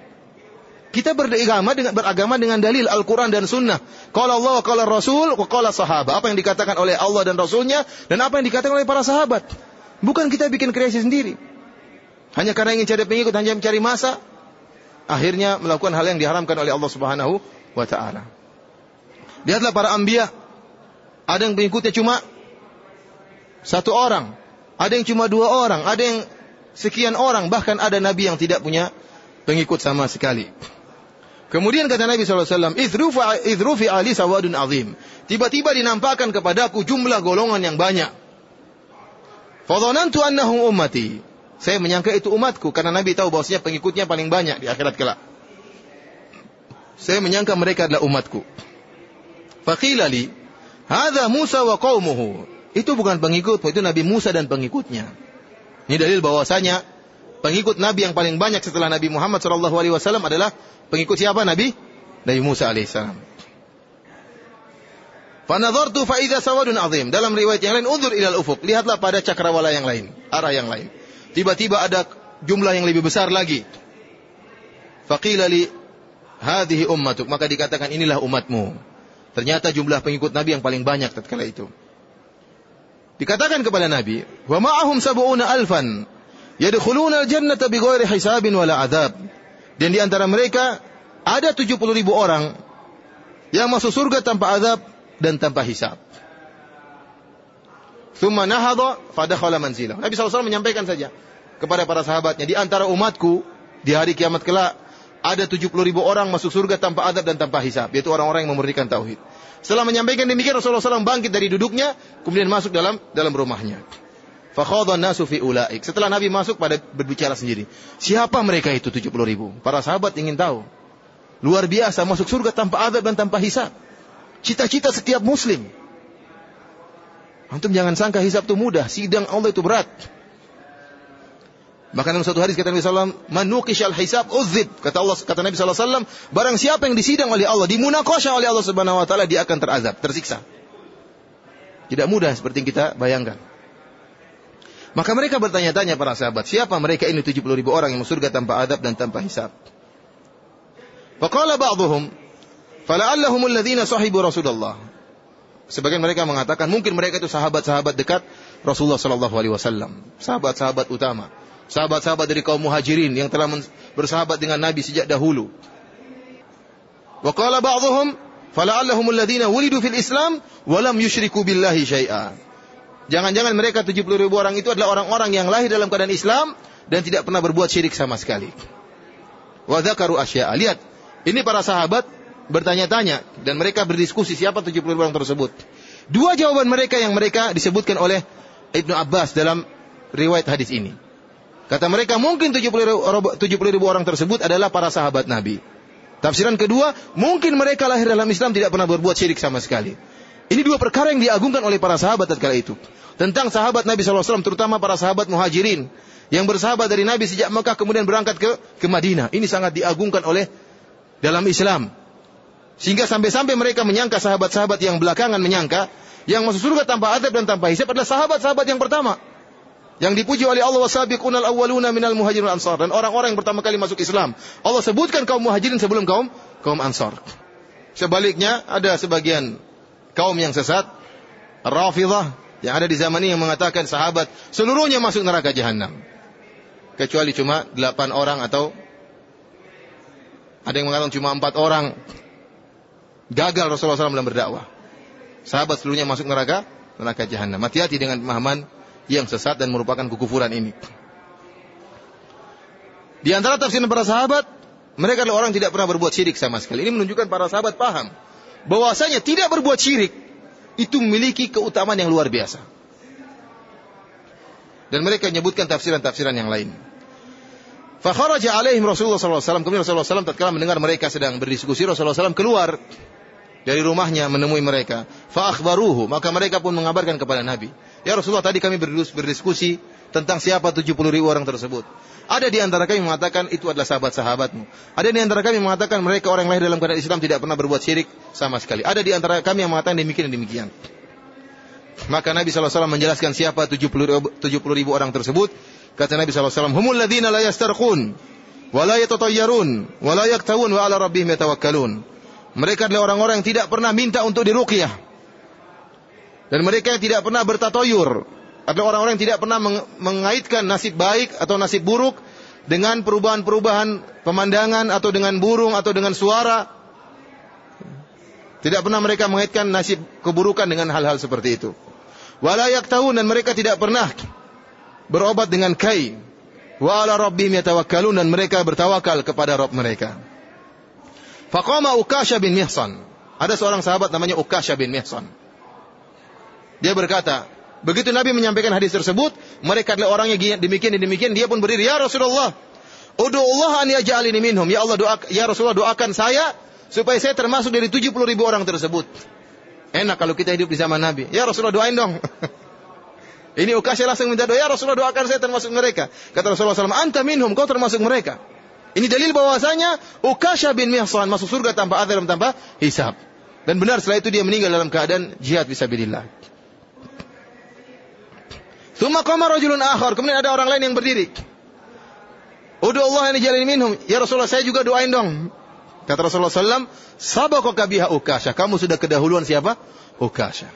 Kita beragama dengan beragama dengan dalil Al-Quran dan Sunnah. Kalau Allah, kalau Rasul, kalau sahabat. Apa yang dikatakan oleh Allah dan Rasulnya, dan apa yang dikatakan oleh para sahabat. Bukan kita bikin kreasi sendiri. Hanya karena ingin cari pengikut, hanya mencari masa, akhirnya melakukan hal yang diharamkan oleh Allah Subhanahu wa taala. Lihatlah para ambia, ada yang pengikutnya cuma satu orang, ada yang cuma dua orang, ada yang sekian orang, bahkan ada nabi yang tidak punya pengikut sama sekali. Kemudian kata Nabi SAW, Idrufi ali sawadun azim. Tiba-tiba dinampakkan kepadaku jumlah golongan yang banyak. Fadhanantu annahum ummati. Saya menyangka itu umatku karena Nabi tahu bahwasanya pengikutnya paling banyak di akhirat kelak. Saya menyangka mereka adalah umatku. Faqila li, "Hadza Musa wa qaumuhu." Itu bukan pengikut, itu Nabi Musa dan pengikutnya. Ini dalil bahwasanya pengikut Nabi yang paling banyak setelah Nabi Muhammad SAW adalah pengikut siapa Nabi? Nabi Musa alaihissalam. Fanadhartu fa idza sawadun azim. Dalam riwayat yang lain, undur ilal ufuk. Lihatlah pada cakrawala yang lain, arah yang lain. Tiba-tiba ada jumlah yang lebih besar lagi. Faqila li hadhihi ummatuk. Maka dikatakan inilah umatmu. Ternyata jumlah pengikut Nabi yang paling banyak tatkala itu. Dikatakan kepada Nabi, "Wa ma'ahum sab'una alfan yadkhuluna al-jannata bighairi hisabin wala adab." Dan di antara mereka ada 70 ribu orang yang masuk surga tanpa azab dan tanpa hisab. Thumma nahadha fadakhala manzilah. Nabi SAW menyampaikan saja kepada para sahabatnya, di antara umatku di hari kiamat kelak ada 70 ribu orang masuk surga tanpa adab dan tanpa hisab, yaitu orang-orang yang memurnikan tauhid. Setelah menyampaikan demikian Rasulullah SAW bangkit dari duduknya, kemudian masuk dalam dalam rumahnya. Fakhadha nasu fi ulaik. Setelah Nabi masuk pada berbicara sendiri. Siapa mereka itu 70 ribu? Para sahabat ingin tahu. Luar biasa masuk surga tanpa adab dan tanpa hisab. Cita-cita setiap muslim. Antum jangan sangka hisab itu mudah, sidang Allah itu berat. Bahkan dalam satu hadis kata Nabi SAW, Manukis al hisab uzib. Kata Allah, kata Nabi SAW, barang siapa yang disidang oleh Allah, dimunakosha oleh Allah Subhanahu Wa Taala, dia akan terazab, tersiksa. Tidak mudah seperti yang kita bayangkan. Maka mereka bertanya-tanya para sahabat, siapa mereka ini 70 ribu orang yang surga tanpa adab dan tanpa hisab? Faqala ba'duhum, fala'allahum alladhina sahibu Rasulullah. Sebagian mereka mengatakan mungkin mereka itu sahabat-sahabat dekat Rasulullah sallallahu alaihi wasallam, sahabat-sahabat utama, sahabat-sahabat dari kaum Muhajirin yang telah bersahabat dengan Nabi sejak dahulu. Wa qala ba'dhum fala'allahum alladhina wulidu fil Islam wa lam billahi syai'a. Jangan-jangan mereka 70 ribu orang itu adalah orang-orang yang lahir dalam keadaan Islam dan tidak pernah berbuat syirik sama sekali. Wa dzakaru asya'a. Lihat, ini para sahabat bertanya-tanya dan mereka berdiskusi siapa 70 ribu orang tersebut. Dua jawaban mereka yang mereka disebutkan oleh Ibnu Abbas dalam riwayat hadis ini. Kata mereka mungkin 70 ribu, 70 ribu orang tersebut adalah para sahabat Nabi. Tafsiran kedua, mungkin mereka lahir dalam Islam tidak pernah berbuat syirik sama sekali. Ini dua perkara yang diagungkan oleh para sahabat tatkala itu. Tentang sahabat Nabi SAW, terutama para sahabat muhajirin. Yang bersahabat dari Nabi sejak Mekah kemudian berangkat ke, ke Madinah. Ini sangat diagungkan oleh dalam Islam. Sehingga sampai-sampai mereka menyangka sahabat-sahabat yang belakangan menyangka yang masuk surga tanpa adab dan tanpa hisab adalah sahabat-sahabat yang pertama. Yang dipuji oleh Allah wasabiqunal awwaluna minal muhajirin ansar dan orang-orang yang pertama kali masuk Islam. Allah sebutkan kaum muhajirin sebelum kaum kaum ansar. Sebaliknya ada sebagian kaum yang sesat, Rafidah yang ada di zaman ini yang mengatakan sahabat seluruhnya masuk neraka jahanam. Kecuali cuma delapan orang atau ada yang mengatakan cuma empat orang. Gagal Rasulullah SAW dalam berdakwah. Sahabat seluruhnya masuk neraka, neraka jahanam. Hati-hati dengan pemahaman yang sesat dan merupakan kekufuran ini. Di antara tafsir para sahabat, mereka adalah orang tidak pernah berbuat syirik sama sekali. Ini menunjukkan para sahabat paham bahwasanya tidak berbuat syirik itu memiliki keutamaan yang luar biasa. Dan mereka menyebutkan tafsiran-tafsiran yang lain. Fakharaja alaihim Rasulullah SAW. Kemudian Rasulullah SAW tatkala mendengar mereka sedang berdiskusi, Rasulullah SAW keluar dari rumahnya menemui mereka. Fa'akhbaruhu. Maka mereka pun mengabarkan kepada Nabi. Ya Rasulullah tadi kami berdiskusi tentang siapa 70 ribu orang tersebut. Ada di antara kami mengatakan itu adalah sahabat-sahabatmu. Ada di antara kami mengatakan mereka orang lahir dalam keadaan Islam tidak pernah berbuat syirik sama sekali. Ada di antara kami yang mengatakan demikian dan demikian. Maka Nabi SAW menjelaskan siapa 70 ribu, 70 ribu orang tersebut. Kata Nabi SAW, Humul ladhina la yastarqun, wa la yatatayyarun, wa la yaktawun, wa ala rabbihim yatawakkalun. Mereka adalah orang-orang yang tidak pernah minta untuk diruqyah. Dan mereka yang tidak pernah bertatoyur. Adalah orang-orang yang tidak pernah mengaitkan nasib baik atau nasib buruk dengan perubahan-perubahan pemandangan atau dengan burung atau dengan suara. Tidak pernah mereka mengaitkan nasib keburukan dengan hal-hal seperti itu. Walayak tahun dan mereka tidak pernah berobat dengan kai. Wa ala rabbihim yatawakkalun dan mereka bertawakal kepada Rabb mereka. Faqama Ukasha bin Mihsan. Ada seorang sahabat namanya Ukasha bin Mihsan. Dia berkata, begitu Nabi menyampaikan hadis tersebut, mereka adalah orang yang demikian dan demikian, dia pun berdiri, "Ya Rasulullah, Udu Allah an yaj'alini minhum. Ya Allah doa, ya Rasulullah doakan saya supaya saya termasuk dari 70 ribu orang tersebut. Enak kalau kita hidup di zaman Nabi. Ya Rasulullah doain dong. Ini Ukasha langsung minta doa, ya Rasulullah doakan saya termasuk mereka. Kata Rasulullah SAW, anta minhum, kau termasuk mereka. Ini dalil bahwasanya Ukasha bin Mihsan masuk surga tanpa adab tanpa hisab. Dan benar setelah itu dia meninggal dalam keadaan jihad fisabilillah. Thumma qama rajulun akhar. Kemudian ada orang lain yang berdiri. Udu Allah yang jalani minhum. Ya Rasulullah saya juga doain dong. Kata Rasulullah SAW, sabaqaka biha Ukasha. Kamu sudah kedahuluan siapa? Ukasha.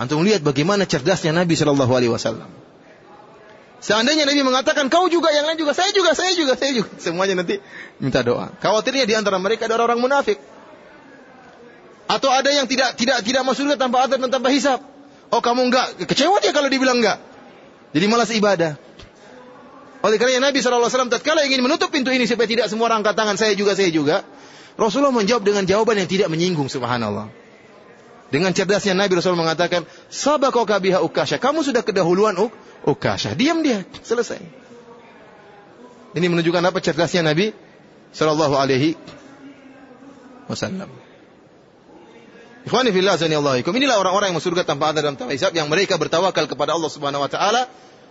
Antum lihat bagaimana cerdasnya Nabi Shallallahu Alaihi Wasallam. Seandainya Nabi mengatakan kau juga, yang lain juga, saya juga, saya juga, saya juga. Semuanya nanti minta doa. Khawatirnya di antara mereka ada orang-orang munafik. Atau ada yang tidak tidak tidak masuk surga tanpa adab dan tanpa hisap. Oh kamu enggak, kecewa dia kalau dibilang enggak. Jadi malas ibadah. Oleh karena Nabi SAW tatkala ingin menutup pintu ini supaya tidak semua orang angkat tangan saya juga, saya juga. Rasulullah menjawab dengan jawaban yang tidak menyinggung subhanallah. Dengan cerdasnya Nabi Rasul mengatakan, Sabakau kabiha ukasha. Kamu sudah kedahuluan uk ukasha. Diam dia. Selesai. Ini menunjukkan apa cerdasnya Nabi Sallallahu Alaihi Wasallam. Ikhwani fillah saniyallahu Inilah orang-orang yang masuk surga tanpa adab dan tanpa hisab yang mereka bertawakal kepada Allah Subhanahu wa taala.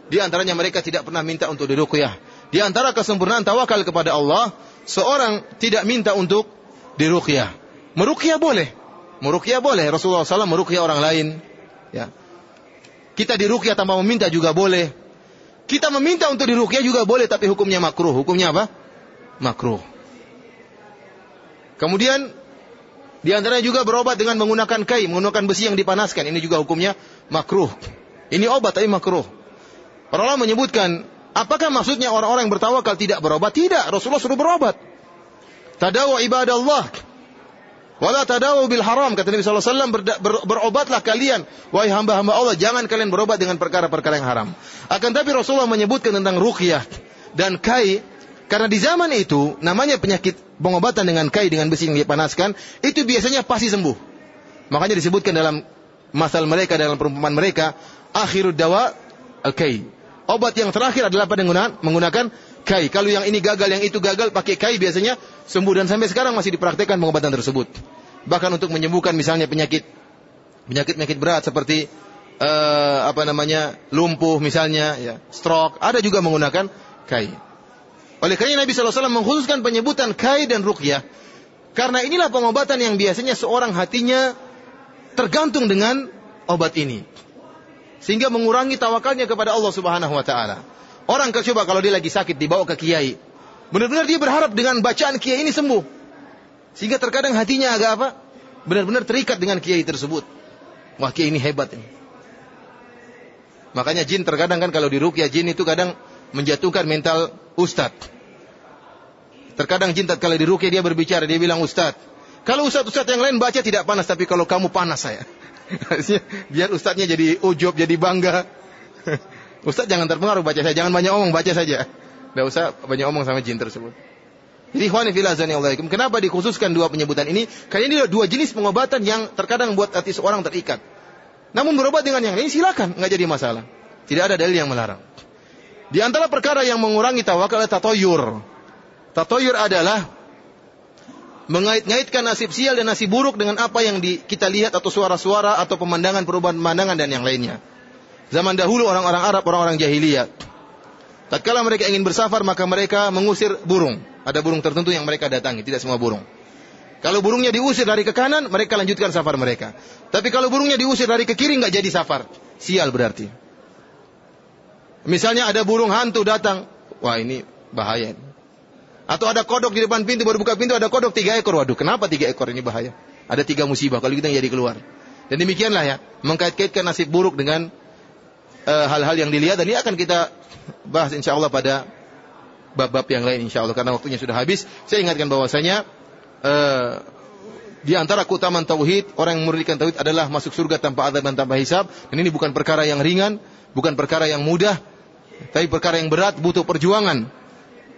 Di antaranya mereka tidak pernah minta untuk diruqyah. Di antara kesempurnaan tawakal kepada Allah, seorang tidak minta untuk diruqyah. Meruqyah boleh. Meruqyah boleh. Rasulullah SAW meruqyah orang lain. Ya. Kita diruqyah tanpa meminta juga boleh. Kita meminta untuk diruqyah juga boleh, tapi hukumnya makruh. Hukumnya apa? Makruh. Kemudian di antaranya juga berobat dengan menggunakan kai, menggunakan besi yang dipanaskan. Ini juga hukumnya makruh. Ini obat tapi makruh. Para menyebutkan, apakah maksudnya orang-orang yang bertawakal tidak berobat? Tidak, Rasulullah suruh berobat. Tadawu ibadah Allah. Wala tadawu bil haram. Kata Nabi SAW, ber, ber, berobatlah kalian. Wahai hamba-hamba Allah, jangan kalian berobat dengan perkara-perkara yang haram. Akan tapi Rasulullah menyebutkan tentang ruqyah dan kai. Karena di zaman itu, namanya penyakit pengobatan dengan kai dengan besi yang dipanaskan, itu biasanya pasti sembuh. Makanya disebutkan dalam masal mereka, dalam perumpamaan mereka, akhirud dawa al-kai. Obat yang terakhir adalah pada menggunakan, menggunakan kai. Kalau yang ini gagal, yang itu gagal, pakai kai biasanya sembuh. Dan sampai sekarang masih dipraktekkan pengobatan tersebut. Bahkan untuk menyembuhkan misalnya penyakit penyakit-penyakit berat seperti uh, apa namanya lumpuh misalnya, ya, stroke, ada juga menggunakan kai. Oleh karena Nabi SAW mengkhususkan penyebutan kai dan ruqyah. Karena inilah pengobatan yang biasanya seorang hatinya tergantung dengan obat ini. Sehingga mengurangi tawakalnya kepada Allah Subhanahu wa taala. Orang coba kalau dia lagi sakit dibawa ke kiai. Benar-benar dia berharap dengan bacaan kiai ini sembuh. Sehingga terkadang hatinya agak apa? Benar-benar terikat dengan kiai tersebut. Wah kiai ini hebat ini. Makanya jin terkadang kan kalau dirukyah jin itu kadang menjatuhkan mental ustad. Terkadang jin kalau dirukyah dia berbicara, dia bilang ustad. Kalau ustad-ustad yang lain baca tidak panas, tapi kalau kamu panas saya. biar ustadnya jadi ujub, jadi bangga. Ustad jangan terpengaruh baca saya, jangan banyak omong, baca saja. Tidak usah banyak omong sama jin tersebut. Jadi ikhwani fillah Alaikum. Kenapa dikhususkan dua penyebutan ini? Karena ini dua jenis pengobatan yang terkadang buat hati seorang terikat. Namun berobat dengan yang lain silakan, nggak jadi masalah. Tidak ada dalil yang melarang. Di antara perkara yang mengurangi tawakal adalah tatoyur. Tatoyur adalah mengait-ngaitkan nasib sial dan nasib buruk dengan apa yang di, kita lihat atau suara-suara atau pemandangan perubahan pemandangan dan yang lainnya. Zaman dahulu orang-orang Arab, orang-orang jahiliyah. Tatkala mereka ingin bersafar maka mereka mengusir burung. Ada burung tertentu yang mereka datangi, tidak semua burung. Kalau burungnya diusir dari ke kanan, mereka lanjutkan safar mereka. Tapi kalau burungnya diusir dari ke kiri, nggak jadi safar. Sial berarti. Misalnya ada burung hantu datang. Wah ini bahaya. Atau ada kodok di depan pintu, baru buka pintu ada kodok tiga ekor. Waduh, kenapa tiga ekor ini bahaya? Ada tiga musibah, kalau kita jadi keluar. Dan demikianlah ya, mengkait-kaitkan nasib buruk dengan eh, hal-hal uh, yang dilihat. Dan ini akan kita bahas insya Allah pada bab-bab yang lain insya Allah. Karena waktunya sudah habis. Saya ingatkan bahwasanya uh, di antara keutamaan tauhid, orang yang memurnikan tauhid adalah masuk surga tanpa adab dan tanpa hisab. Dan ini bukan perkara yang ringan, bukan perkara yang mudah, tapi perkara yang berat, butuh perjuangan.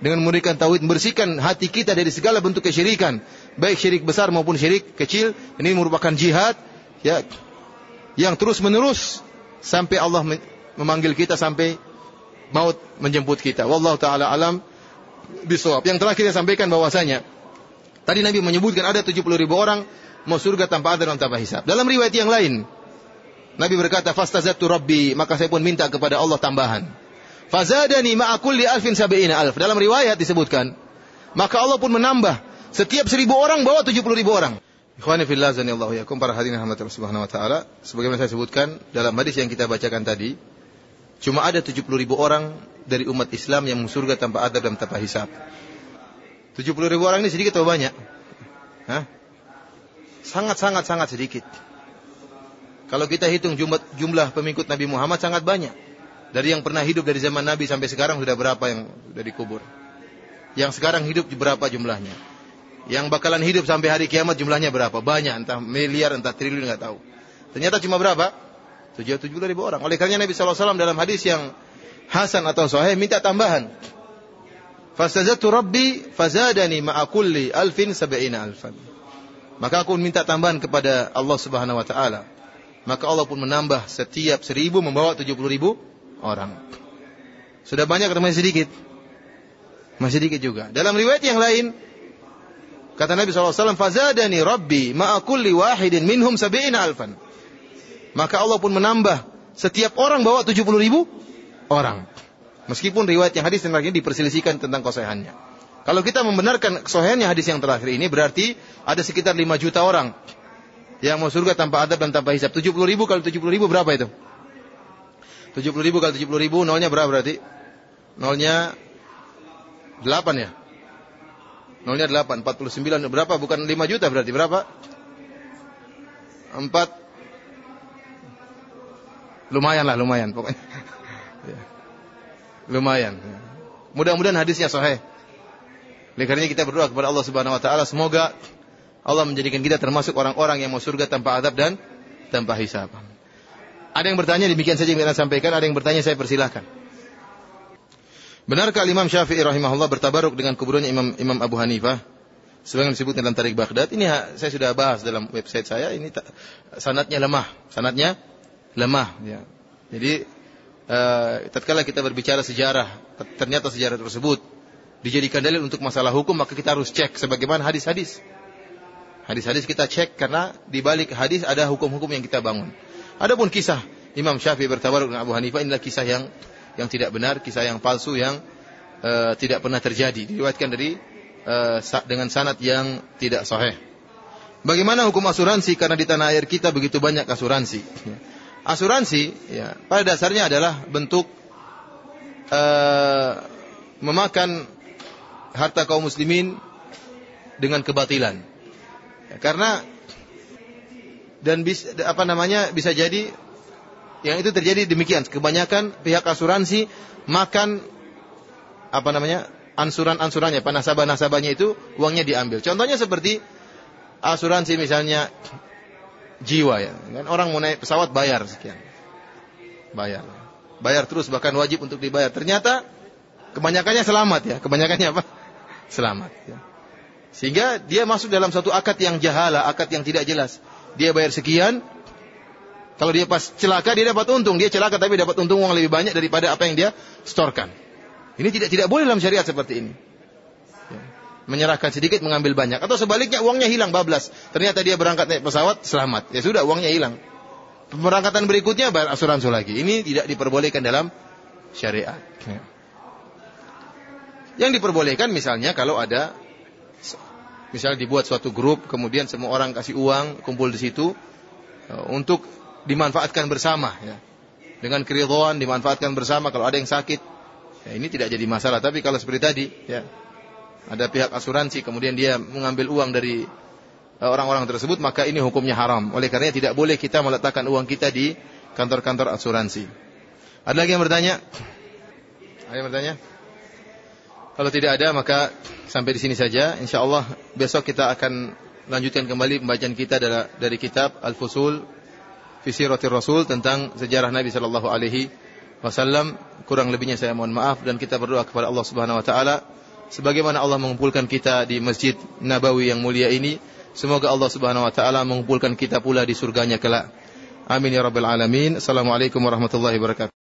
Dengan memberikan tauhid, membersihkan hati kita dari segala bentuk kesyirikan, baik syirik besar maupun syirik kecil. Ini merupakan jihad, ya, yang terus menerus sampai Allah memanggil kita sampai maut menjemput kita. Wallahu taala alam bisawab. Yang terakhir saya sampaikan bahwasanya tadi Nabi menyebutkan ada 70 ribu orang mau surga tanpa adab dan tanpa hisab. Dalam riwayat yang lain, Nabi berkata, "Fastazattu Rabbi," maka saya pun minta kepada Allah tambahan. Fazadani ma'a kulli alfin sab'ina alf. Dalam riwayat disebutkan, maka Allah pun menambah setiap seribu orang bawa tujuh puluh ribu orang. Ikhwani fillah zanillahu yakum para hadirin rahmatillah subhanahu wa taala, sebagaimana saya sebutkan dalam hadis yang kita bacakan tadi, cuma ada 70 ribu orang dari umat Islam yang surga tanpa adab dan tanpa hisab. 70 ribu orang ini sedikit atau banyak? Hah? Sangat sangat sangat sedikit. Kalau kita hitung jumlah, jumlah Nabi Muhammad sangat banyak. Dari yang pernah hidup dari zaman Nabi sampai sekarang sudah berapa yang sudah dikubur? Yang sekarang hidup berapa jumlahnya? Yang bakalan hidup sampai hari kiamat jumlahnya berapa? Banyak, entah miliar, entah triliun, nggak tahu. Ternyata cuma berapa? Tujuh tujuh ribu orang. Oleh karena Nabi SAW dalam hadis yang Hasan atau Sahih minta tambahan. Fastazatu Rabbi fazadani ma'akulli alfin sab'ina alfan. Maka aku minta tambahan kepada Allah Subhanahu wa taala. Maka Allah pun menambah setiap seribu membawa tujuh puluh ribu orang. Sudah banyak atau masih sedikit? Masih sedikit juga. Dalam riwayat yang lain, kata Nabi SAW, Fazadani Rabbi ma'akulli wahidin minhum sabi'ina alfan. Maka Allah pun menambah setiap orang bawa tujuh puluh ribu orang. Meskipun riwayat yang hadis yang terakhir diperselisihkan tentang kesohihannya. Kalau kita membenarkan kesohihannya hadis yang terakhir ini berarti ada sekitar 5 juta orang yang mau surga tanpa adab dan tanpa hisab. 70 ribu kali 70 ribu berapa itu? 70 ribu kali 70 ribu nolnya berapa berarti? Nolnya 8 ya? Nolnya 8, 49 berapa? Bukan 5 juta berarti berapa? 4 Lumayan lah, lumayan pokoknya. Ya. Lumayan. Mudah-mudahan hadisnya sahih. Oleh karena kita berdoa kepada Allah Subhanahu wa taala semoga Allah menjadikan kita termasuk orang-orang yang mau surga tanpa adab dan tanpa hisab. Ada yang bertanya demikian saja yang kita sampaikan, ada yang bertanya saya persilahkan. Benarkah Imam Syafi'i rahimahullah bertabaruk dengan kuburannya Imam Imam Abu Hanifah? Sebagaimana disebut dalam Tarik Baghdad, ini saya sudah bahas dalam website saya, ini sanatnya lemah, sanatnya lemah ya. Jadi uh, tatkala kita berbicara sejarah, ternyata sejarah tersebut dijadikan dalil untuk masalah hukum, maka kita harus cek sebagaimana hadis-hadis. Hadis-hadis kita cek karena di balik hadis ada hukum-hukum yang kita bangun. Adapun kisah Imam Syafi'i bertabaruk dengan Abu Hanifah inilah kisah yang yang tidak benar, kisah yang palsu yang uh, tidak pernah terjadi. Diriwayatkan dari uh, dengan sanad yang tidak sahih. Bagaimana hukum asuransi karena di tanah air kita begitu banyak asuransi? Asuransi ya, pada dasarnya adalah bentuk uh, memakan harta kaum muslimin dengan kebatilan. Ya, karena dan bis, apa namanya bisa jadi yang itu terjadi demikian. Kebanyakan pihak asuransi makan apa namanya ansuran-ansurannya, nasabah-nasabahnya itu uangnya diambil. Contohnya seperti asuransi misalnya jiwa ya. Kan orang mau naik pesawat bayar sekian. Bayar. Bayar terus bahkan wajib untuk dibayar. Ternyata kebanyakannya selamat ya. Kebanyakannya apa? Selamat ya. Sehingga dia masuk dalam satu akad yang jahala, akad yang tidak jelas. Dia bayar sekian, kalau dia pas celaka dia dapat untung, dia celaka tapi dapat untung uang lebih banyak daripada apa yang dia storkan. Ini tidak tidak boleh dalam syariat seperti ini. Menyerahkan sedikit mengambil banyak. Atau sebaliknya uangnya hilang bablas. Ternyata dia berangkat naik pesawat selamat. Ya sudah uangnya hilang. Pemberangkatan berikutnya bayar asuransi lagi. Ini tidak diperbolehkan dalam syariat. Ya. yang diperbolehkan misalnya kalau ada misalnya dibuat suatu grup kemudian semua orang kasih uang kumpul di situ e, untuk dimanfaatkan bersama ya dengan keridhaan dimanfaatkan bersama kalau ada yang sakit ya, ini tidak jadi masalah tapi kalau seperti tadi ya ada pihak asuransi kemudian dia mengambil uang dari eh, orang-orang tersebut maka ini hukumnya haram. Oleh karenanya tidak boleh kita meletakkan uang kita di kantor-kantor asuransi. Ada lagi yang bertanya? Ada yang bertanya? Kalau tidak ada maka sampai di sini saja. Insya Allah besok kita akan lanjutkan kembali pembacaan kita dari, kitab Al-Fusul Fisiratir Rasul tentang sejarah Nabi Shallallahu Alaihi Wasallam. Kurang lebihnya saya mohon maaf dan kita berdoa kepada Allah Subhanahu Wa Taala sebagaimana Allah mengumpulkan kita di Masjid Nabawi yang mulia ini, semoga Allah Subhanahu wa taala mengumpulkan kita pula di surganya kelak. Amin ya rabbal alamin. Assalamualaikum warahmatullahi wabarakatuh.